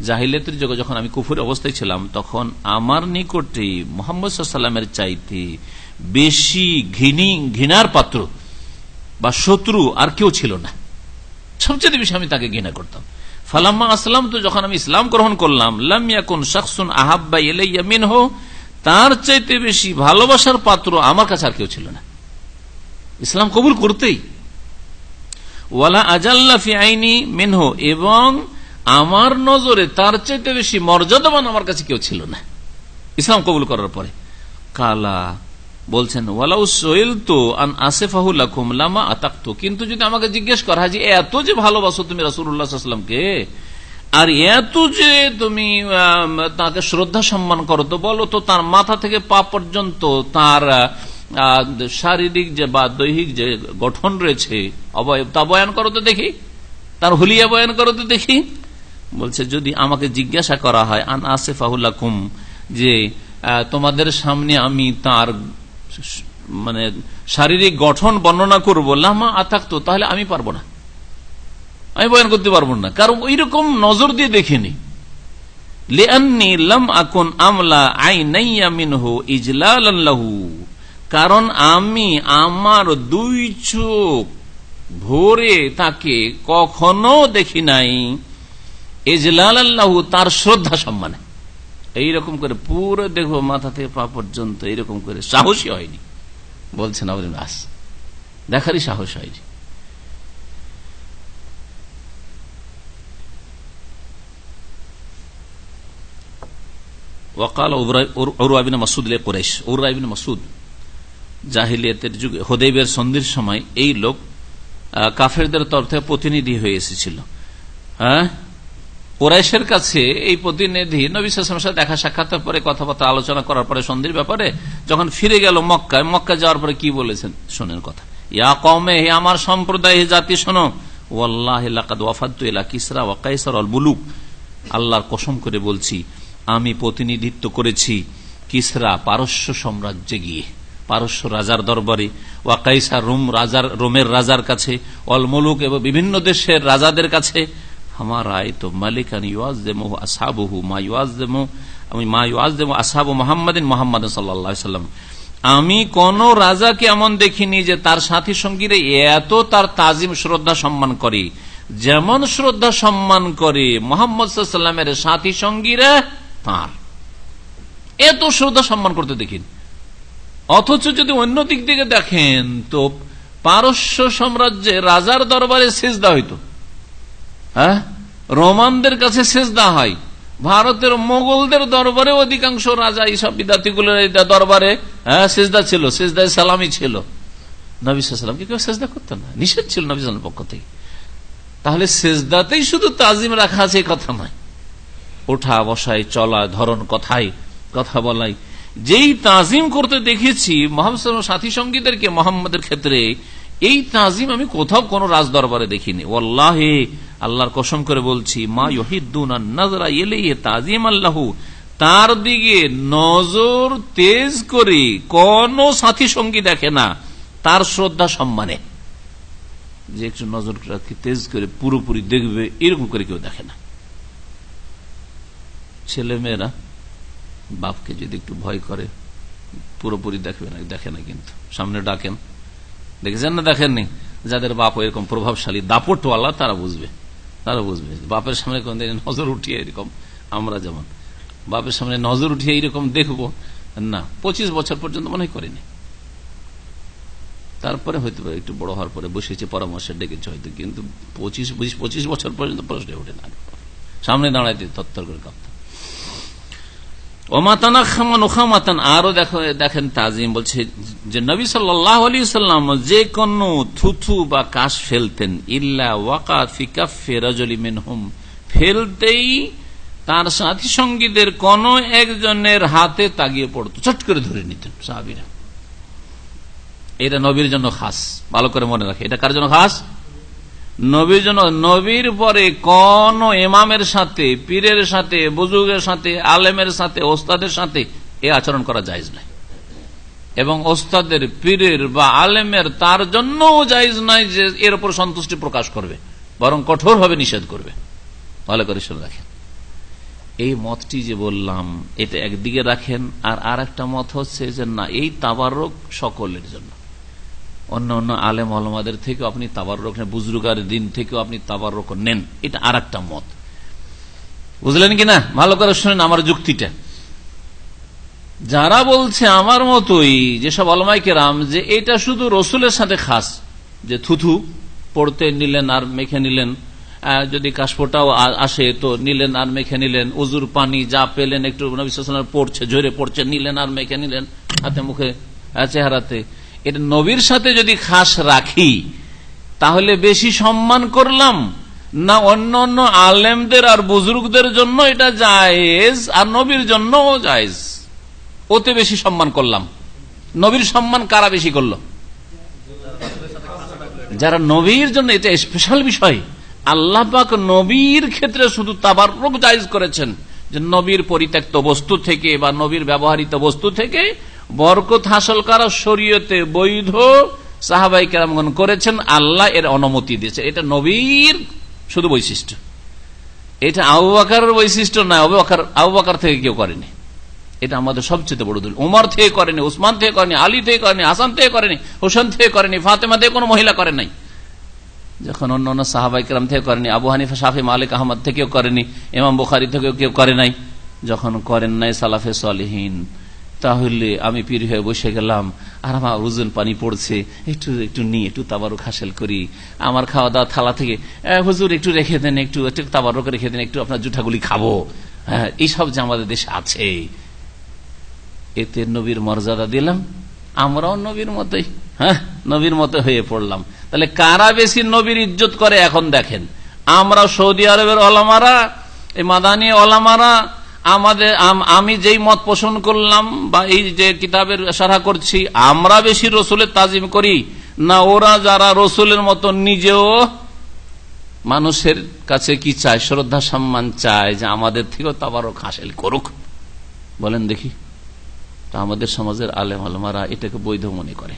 জাহিলিয়াতের যুগে যখন আমি কুফুর অবস্থায় ছিলাম, তখন আমার নিকটে মোহাম্মদ সাল্লামের চাইতে বেশি ঘৃণী, ঘৃণার পাত্র বা শত্রু আর কেউ ছিল না। সবচেয়ে বেশি আমি তাকে ঘৃণা করতাম। ফালাম্মা আসলাম তো যখন আমি ইসলাম গ্রহণ করলাম লামিয়াকুন শাকসুন আহাব্বা ইলাইয়া মিনহু, তার চাইতে বেশি ভালোবাসার পাত্র আমার কাছে আর কেউ ছিল না। ইসলাম কবুল করতেই। ওয়ালা আজাল্লা ফি আইনি মেনহ, এবং আমার নজরে তার চাইতে বেশি মর্যাদাবান আমার কাছে কেউ ছিল না। ইসলাম কবুল করার পরে। কালা বলছেন, ওয়ালাউ সোয়েল তো আন আসেফাহুল্লাকুম লামা আতাক্ত। কিন্তু যদি আমাকে জিজ্ঞেস করা হয় যে এত যে ভালোবাসো তুমি রাসুল্লাহামকে আর এত যে তুমি তাকে শ্রদ্ধা সম্মান করো, তো বলো তো তার মাথা থেকে পা পর্যন্ত তার শারীরিক যে বা দৈহিক যে গঠন রয়েছে অবয়ব তা বয়ান করো তো দেখি। তার হুলিয়া বয়ান করো তো দেখি। বলছে, যদি আমাকে জিজ্ঞাসা করা হয়, আন আসেফাহুল্লাকুম যে তোমাদের সামনে আমি তার মানে শারীরিক গঠন বর্ণনা করব, লামা আথাকতো তাহলে আমি পারব না। আমি বয়ান করতে পারব না। কারণ ওই রকম নজর দিয়ে দেখিনি। কারণ আমি আমার দুই চোখ ভোরে তাকে কখনো দেখি নাই। ইজলাল আল্লাহু তার শ্রদ্ধা সম্মানে। এইরকম করে পুরো দেখো মাথা থেকে পা পর্যন্ত এইরকম করে সাহসী হয়নি। বলছেন আস দেখারই সাহস হয়নি। ওয়াকাল ওরুয়াবিন মাসুদ লে কোরেশ ওরুয়াবিন মাসুদ জাহিলিয়াতের যুগে হোদেবের সন্ধির সময় এই লোক কাফেরদের তরফ প্রতিনিধি হয়ে এসেছিল। হ্যাঁ? কোরাইশের কাছে এই প্রতিনিধি নবী সাথে দেখা সাক্ষাতের পরে কথাবার্তা আলোচনা করার পরে সন্ধির ব্যাপারে যখন ফিরে গেল মক্কায় মক্কা যাওয়ার পরে কি বলেছেন? শোনেন কথা। ইয়া কমে হে আমার সম্প্রদায়, হে জাতি, শোনো। আল্লাহর কসম করে বলছি, আমি প্রতিনিধিত্ব করেছি কিসরা পারস্য সাম্রাজ্যে গিয়ে, পারস্য রাজার দরবারে, ওয়া কাইসার রোম রাজার, রোমের রাজার কাছে অলমলুক এবং বিভিন্ন দেশের রাজাদের কাছে আসাবহু মা ইউআজদেমু আমি মা আসাবু মোহাম্মদ সাল্লাম। আমি কোন রাজাকে এমন দেখিনি যে তার সাথী সঙ্গীরা এত তার তাজিম শ্রদ্ধা সম্মান করে। যেমন শ্রদ্ধা সম্মান করে মোহাম্মদ সাল্লামের সাথী সঙ্গীরা তার। এত শ্রদ্ধা সম্মান করতে দেখিনি অথচ যদি অন্য দিক থেকে দেখেন, তো পারস্য সাম্রাজ্যে রাজার দরবারে সেজদা হইতো। হ্যাঁ? রোমানদের কাছে সেজদা হয়। ভারতের মোগলদের দরবারে অধিকাংশ রাজা এইসব বিদ্যার্থীগুলোর দরবারে হ্যাঁ সেজদা ছিল, সেজদায় সালামি ছিল। নবী সালামকে কেউ সেজদা করতো না, নিষেধ ছিল নবী সালামের পক্ষ থেকে। তাহলে সেজদাতেই শুধু তাজিম রাখা আছে কথা নয়। ওঠা, বসাই, চলা, ধরন, কথাই, কথা বলাই। যেই তাজিম করতে দেখেছি, মোহাম্মদ সাথী সঙ্গীদেরকে মোহাম্মদের ক্ষেত্রে এই তাজিম আমি কোথাও কোন রাজ দরবারে দেখিনি। ওল্লাহে আল্লাহর কসম করে বলছি, মা ইহিদ্দুন এলে তাজিম আল্লাহ তার দিকে নজর তেজ করে কোন সাথী সঙ্গী দেখে না, তার শ্রদ্ধা সম্মানে। যে একটু নজর রাখি, তেজ করে পুরোপুরি দেখবে, এরকম করে কেউ দেখে না। ছেলে মেয়েরা বাপকে যদি একটু ভয় করে, পুরোপুরি দেখবে না, দেখে না কিন্তু। সামনে ডাকেন। দেখেছেন না দেখেননি যাদের বাপ এরকম প্রভাবশালী দাপটওয়ালা, তারা বুঝবে তারা বুঝবে। বাপের সামনে কোন নজর উঠিয়ে এরকম, আমরা যেমন। বাপের সামনে নজর উঠিয়ে এইরকম দেখব, না, পঁচিশ বছর পর্যন্ত মনে করিনি। তারপরে হয়তো একটু বড় হওয়ার পরে বসেছে পরামর্শে ডেকেছে হয়তো, কিন্তু পঁচিশ পঁচিশ বছর পর্যন্ত প্রশ্ন ওঠে না। সামনে দাঁড়াইতে তত্তর করে কাঁপতে ওমাতানা খামান ওখামাতান আরও দেখেন তাজিম বলছে যে নবী সাল্লাহ আলী সাল্লাম যে কোন থুথু বা কাশ ফেলতেন। ইল্লা ওয়াকাত ফিকাফে রজলি মিনহুম। ফেলতেই তার সাথী সঙ্গীদের কোন একজনের হাতে তাগিয়ে পড়তো, চট করে ধরে নিতেন সাহাবিরা। এটা নবীর জন্য খাস। ভালো করে মনে রাখে। এটা কার জন্য খাস? জন্য, নবীর পরে কোন এমামের সাথে, পীরের সাথে, বুজুগের সাথে, আলেমের সাথে, ওস্তাদের সাথে এ আচরণ করা যাইজ নাই। এবং ওস্তাদের, পীরের বা আলেমের তার জন্য জায়জ নাই যে এর উপর সন্তুষ্টি প্রকাশ করবে, বরং কঠোর ভাবে নিষেধ করবে। ভালো করে শুনে রাখেন। এই মতটি যে বললাম, এটা একদিকে রাখেন, আর আর একটা মত হচ্ছে যে না, এই তাবারক সকলের জন্য। অন্য অন্য আলেম আলমাদের থেকে আপনি তাবারক নেন, বুজরুগার দিন থেকেও আপনি তাবার তাবারক নেন। এটা আর একটা মত। বুঝলেন কিনা? ভালো করে শুনেন আমার যুক্তিটা। যারা বলছে আমার মতোই, যেসব অলমাইকে রাম যে এটা শুধু রসুলের সাথে খাস, যে থুথু পড়তে নিলেন আর মেখে নিলেন যদি কাশফোটাও আ- আসে তো নিলেন আর মেখে নিলেন, উজুর পানি যা পেলেন একটু পড়ছে, ঝরে পড়ছে, নিলেন আর মেখে নিলেন হাতে মুখে চেহারাতে। এটা নবীর সাথে যদি খাস রাখি, তাহলে বেশি সম্মান করলাম। না অন্য অন্য আলেমদের আর বুজুর্গদের জন্য এটা জায়েজ, আর নবীর জন্য জায়েজ। ওতে বেশি সম্মান করলাম। নবীর সম্মান কারা বেশি করল? যারা নবীর জন্য এটা স্পেশাল বিষয়, আল্লাহ পাক নবীর ক্ষেত্রে শুধু তাবারক জায়েজ করেছেন। যে নবীর পরিত্যক্ত বস্তু থেকে বা নবীর ব্যবহৃত বস্তু থেকে বরকত হাসল করা শরীয়তে বৈধ, সাহাবাই কেরামগণ করেছেন, আল্লাহ এর অনুমতি দিয়েছে। এটা নবীর শুধু বৈশিষ্ট্য। এটা আবু বৈশিষ্ট্য নয়, আবু বাকার থেকে কেউ করেনি। এটা আমাদের সবচেয়ে বড় দলিল। উমর থেকে করেনি, উসমান থেকে করেনি, আলী থেকে করেনি, হাসান থেকে করেনি, হোসেন থেকে করেনি, ফাতেমা থেকে কোনো মহিলা করে নাই। যখন অন্য অন্য সাহাবাই সাহাবাইকরাম থেকে করেনি, আবু হানিফা, শাফি, মালিক, আহমদ থেকেও করেনি, ইমাম বুখারি থেকেও কেউ করে নাই। যখন করেন নাই সালাফে সালিহীন। তাহলে আমি পীর হয়ে বসে গেলাম। আর আমার ওজন পানি পড়ছে। একটু একটু নিয়ে একটু তাবারুক হাসিল করি। আমার খাওয়া দাওয়া থালা থেকে হুজুর, একটু রেখে দেন, একটু একটু তাবারুক রেখে দেন, একটু আপনার জুঠাগুলি খাব। হ্যাঁ এইসব যে আমাদের দেশে আছে। এতে নবীর মর্যাদা দিলাম। আমরাও নবীর মতোই। হ্যাঁ নবীর মতো হয়ে পড়লাম। তাহলে কারা বেশি নবীর ইজ্জত করে এখন দেখেন? আমরা সৌদি আরবের অলামারা এই মাদানী অলামারা আমাদের, আমি যেই মত পোষণ করলাম বা এই যে কিতাবের সারা করছি, আমরা বেশি রসুলের তাজিম করি না ওরা যারা রসুলের মতো নিজেও মানুষের কাছে কি চায়, শ্রদ্ধা সম্মান চায় যে আমাদের থেকেও তাবারও হাসিল করুক? বলেন দেখি। তা আমাদের সমাজের আলেম আলমারা এটাকে বৈধ মনে করে।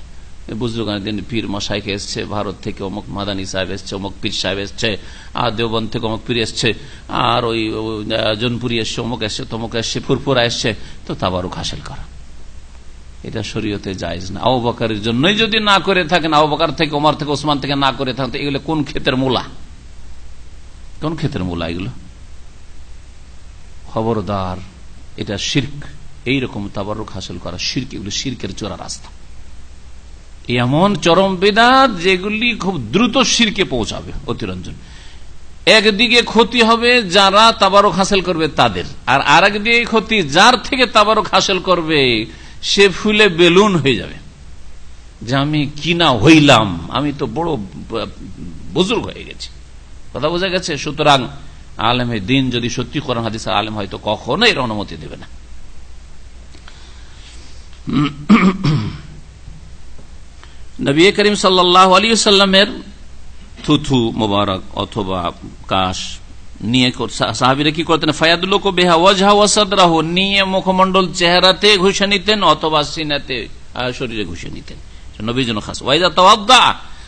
বুজরুগান পীর মশাইকে এসছে, ভারত থেকে অমুক মাদানী সাহেব এসছে, অমুক পীর সাহেব এসছে, আর থেকে অমুক পীর এসছে, আর ওই জনপুরি এসছে, অমুক এসছে, তমুক এসছে, ফুরফুরা এসছে, তো তাবারুক হাসিল করা। এটা শরীয়তে না। জন্যই যদি না করে থাকেন, আবু বকার থেকে, ওমর থেকে, ওসমান থেকে না করে থাকেন এগুলো কোন ক্ষেতের মূলা? কোন ক্ষেতের মূলা এগুলো? খবরদার, এটা শির্ক। এইরকম তাবারুক হাসিল করা শির্ক, এগুলো শির্কের চোরা রাস্তা। এমন চরম বেদাত যেগুলি খুব দ্রুত শিরকে পৌঁছাবে অতিরঞ্জন। একদিকে ক্ষতি হবে যারা তাবারক হাসিল করবে তাদের, আর আরেকদিকে ক্ষতি যার থেকে তাবারক হাসিল করবে, সে ফুলে বেলুন হয়ে যাবে। যে আমি কিনা হইলাম, আমি তো বড় বুজুর্গ হয়ে গেছি। কথা বোঝা গেছে? সুতরাং আলেমের দিন যদি সত্যি কোরআন হাদিসের আলেম হয়তো কখনো এর অনুমতি দেবে না। নবী করিম সাল্লাহ আলী সাল্লামের থুথু মোবারক অথবা কাশ নিয়ে সাহাবিরা কি করতেন? ফায়াদুল্লোক বেহা ওয়াজহা ওয়াসাদরাহ নিয়ে মুখমন্ডল চেহারাতে ঘুষে নিতেন অথবা সিনাতে শরীরে ঘুষে নিতেন। নবী জন খাস। ওয়াইদা তাওয়াদ্দা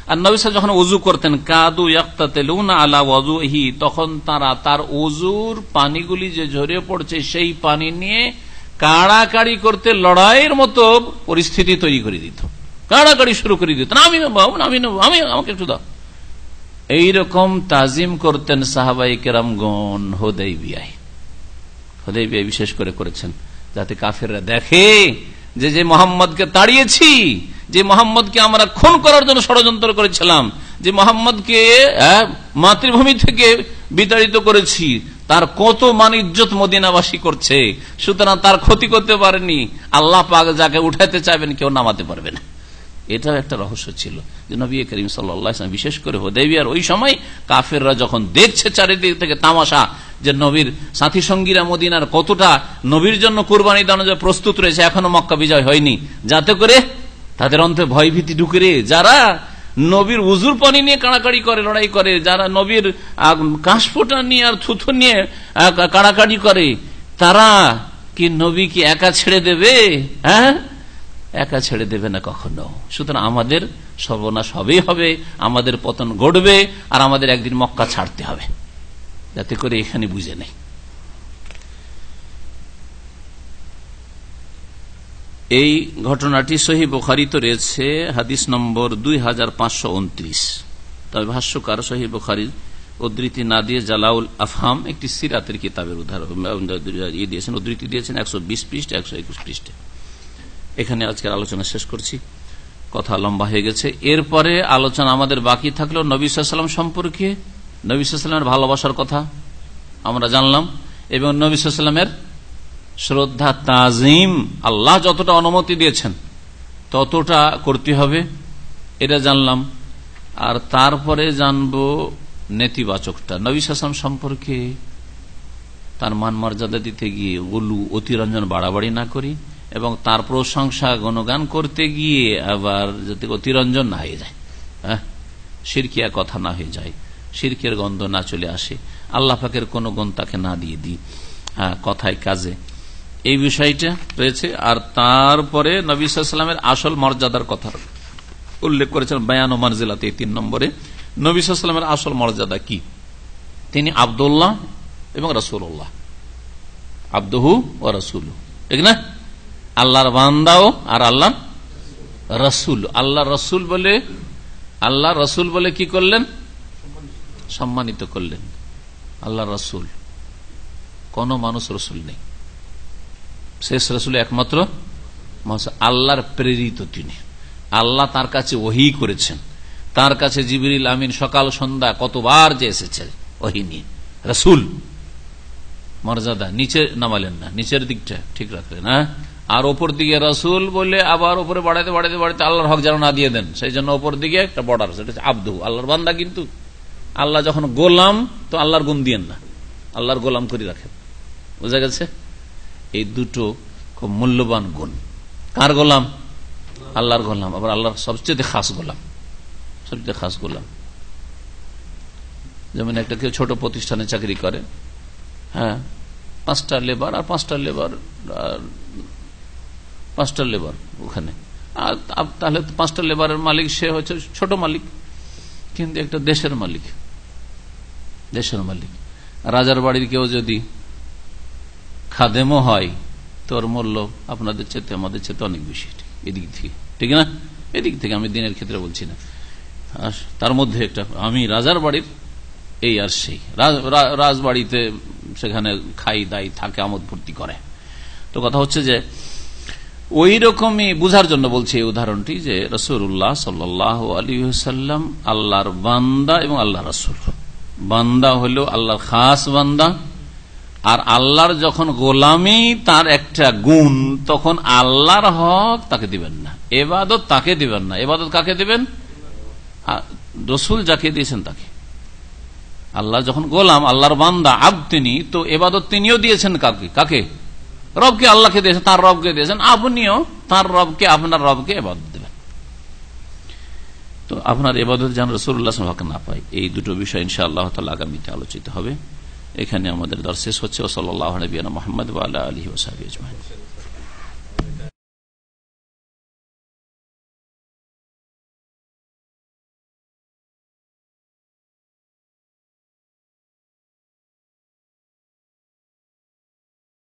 আর নবী যখন উজু করতেন, কাদু ইয়াক্তাতেলুনা আলা ওয়াজুহি, তখন তারা তার উজুর পানিগুলি যে ঝরে পড়ছে সেই পানি নিয়ে কাড়াকাড়ি করতে লড়াইয়ের মতো পরিস্থিতি তৈরি করে দিত। কাড়াকাড়ি শুরু করে দিত। না, আমি নেব আমি নেব আমি, আমাকে একটু দাও। এইরকম তাজিম করতেন সাহাবাই কেরামগণ হোদাই বিয়াই হোদাই বিয়াই বিশেষ করে করেছেন, যাতে কাফেররা দেখে যে যে মোহাম্মদকে তাড়িয়েছি, যে মোহাম্মদকে আমরা খুন করার জন্য ষড়যন্ত্র করেছিলাম, যে মোহাম্মদকে মাতৃভূমি থেকে বিতাড়িত করেছি, তার কত মান ইজ্জত মদিনাবাসী করছে, সুতরাং তার ক্ষতি করতে পারেনি, আল্লাহ পাক যাকে উঠাতে চাইবেন, কেউ নামাতে পারবে না। এটাও একটা রহস্য ছিল যে নবী করিম সাল্লাম, বিশেষ করে হোদেবিয়ার ওই সময় কাফেররা যখন দেখছে চারিদিক থেকে তামাশা যে নবীর সাথী সঙ্গীরা মদিনার কতটা নবীর জন্য কোরবানি জন্য প্রস্তুত রয়েছে, এখনও মক্কা বিজয় হয়নি। যাতে করে তাদের অন্তরে ভয়ভীতি ঢুকে রে। যারা নবীর উজুর পানি নিয়ে কাড়াকাড়ি করে, লড়াই করে, যারা নবীর কাশফোটা নিয়ে আর থুথু নিয়ে কাড়াকাড়ি করে, তারা কি নবী কি একা ছেড়ে দেবে? হ্যাঁ? একা ছেড়ে দেবে না কখনো। সুতরাং আমাদের সর্বনাশ হবেই হবে, আমাদের পতন ঘটবে, আর আমাদের একদিন মক্কা ছাড়তে হবে। যাতে করে এখানে বুঝে নেই। এই ঘটনাটি সহি বোখারিত রয়েছে, হাদিস নম্বর দুই হাজার পাঁচশো উনত্রিশ। তবে ভাষ্যকার সহি বোখারি উদ্ধৃতি না দিয়ে জালাউল আফহাম একটি সিরাতের কিতাবের উদাহরণ ইয়ে দিয়েছেন, উদ্ধৃতি দিয়েছেন একশো বিশ পৃষ্ঠে, একশো একুশ পৃষ্ঠে। এখানে আজকের আলোচনা শেষ করছি। কথা লম্বা হয়ে গেছে। এরপরে আলোচনা আমাদের বাকি থাকল নবী সাল্লাম সম্পর্কে। নবী সাল্লামের ভালোবাসার কথা আমরা জানলাম এবং নবী সাল্লামের শ্রদ্ধা, তাজিম আল্লাহ যতটা অনুমতি দিয়েছেন ততটা করতে হবে, এটা জানলাম। আর তারপরে জানব নেতিবাচকটা। নবী সাসম সম্পর্কে তার মান মর্যাদা দিতে গিয়ে গলু অতিরঞ্জন বাড়াবাড়ি না করি। এবং তার প্রশংসা গণগান করতে গিয়ে আবার যাতে অতিরঞ্জন না হয়ে যায় হ্যাঁ? সিরকিয়া কথা না হয়ে যায়, সিরকের গন্ধ না চলে আসে, আল্লাহ পাকের কোনো গুণ তাকে না দিয়ে দিই হ্যাঁ কথায় কাজে। এই বিষয়টা রয়েছে, আর তারপরে নবী সাল্লামের আসল মর্যাদার কথা উল্লেখ করেছেন বায়ান ও মার্জিলাতে তিন নম্বরে। নবী সাল্লামের আসল মর্যাদা কি? তিনি আবদুল্লাহ এবং রসুল্লাহ আব্দহু ও রসুল ঠিক না? আল্লাহর বান্দাও আর আল্লাহ রসুল। আল্লাহ রসুল বলে আল্লাহ রসুল বলে কি করলেন? সম্মানিত করলেন। আল্লাহ রসুল। কোন মানুষ রসুল নেই। শেষ রসুল একমাত্র আল্লাহর প্রেরিত তিনি। আল্লাহ তার কাছে ওহি করেছেন। তার কাছে জিবরিল আমিন সকাল সন্ধ্যা কতবার যে এসেছে ওহি নিয়ে। রসুল। মর্যাদা, নিচে নামালেন না, নিচের দিকটা ঠিক রাখলেন হ্যাঁ? আর ওপর দিকে রসুল বলে আবার ওপরে বাড়াইতে বাড়াইতে বাড়াইতে আল্লাহর হক যেন না দিয়ে দেন, সেই জন্য ওপর দিকে একটা বর্ডার সেটা আব্দু, আল্লাহর বান্দা কিন্তু। আল্লাহ যখন গোলাম, তো আল্লাহর গুণ দিয়েন না, আল্লাহর গোলাম করে রাখেন। বোঝা গেছে? এই দুটো খুব মূল্যবান গুণ। কার গোলাম? আল্লাহর গোলাম, আবার আল্লাহর সবচেয়ে খাস গোলাম। সবচেয়ে খাস গোলাম। যেমন একটা কেউ ছোট প্রতিষ্ঠানে চাকরি করে হ্যাঁ? পাঁচটা লেবার আর পাঁচটা লেবার পাঁচটা লেবার ওখানে। আর তাহলে পাঁচটা লেবারের মালিক সে হচ্ছে ছোট মালিক, কিন্তু একটা দেশের মালিক দেশের মালিক। রাজার বাড়ির কেউ যদি খাদেমও হয়, তোর মূল্য আপনাদের চেতে আমাদের চেতে অনেক বেশি এদিক থেকে, ঠিক না? এদিক থেকে আমি দিনের ক্ষেত্রে বলছি না। তার মধ্যে একটা, আমি রাজার বাড়ির এই আর সেই। রাজবাড়িতে সেখানে খাই দাই থাকে, আমোদ ফুর্তি করে। তো কথা হচ্ছে যে, ওই রকমই বুঝার জন্য বলছি এই উদাহরণটি যে রসুল্লাহ সাল্লাহ আলী সাল্লাম আল্লাহর বান্দা এবং আল্লাহ রসুল। বান্দা হলো আল্লাহর খাস বান্দা, আর আল্লাহর যখন গোলামি, তার একটা গুণ, তখন আল্লাহর হক তাকে দিবেন না। এবাদত তাকে দিবেন না। এবাদত কাকে দিবেন? রসুল যাকে দিয়েছেন তাকে। আল্লাহ যখন গোলাম, আল্লাহর বান্দা, আব তিনি, তো এবাদত তিনিও দিয়েছেন কাকে কাকে? রবকে আল্লাহকে দিয়েছেন, তার রবকে দিয়েছেন, আপনিও তার রবকে, আপনার রবকে এবাদত দেবেন। তো আপনার এবাদত যেন রসুল্লাহ হক না পায়, এই দুটো বিষয় ইনশা আল্লাহ তালা আগামীতে আলোচিত হবে। এখানে আমাদের দর শেষ হচ্ছে ও সাল্লাহ নবীনা মোহাম্মদ আল্লাহ আলহি আজমাইন।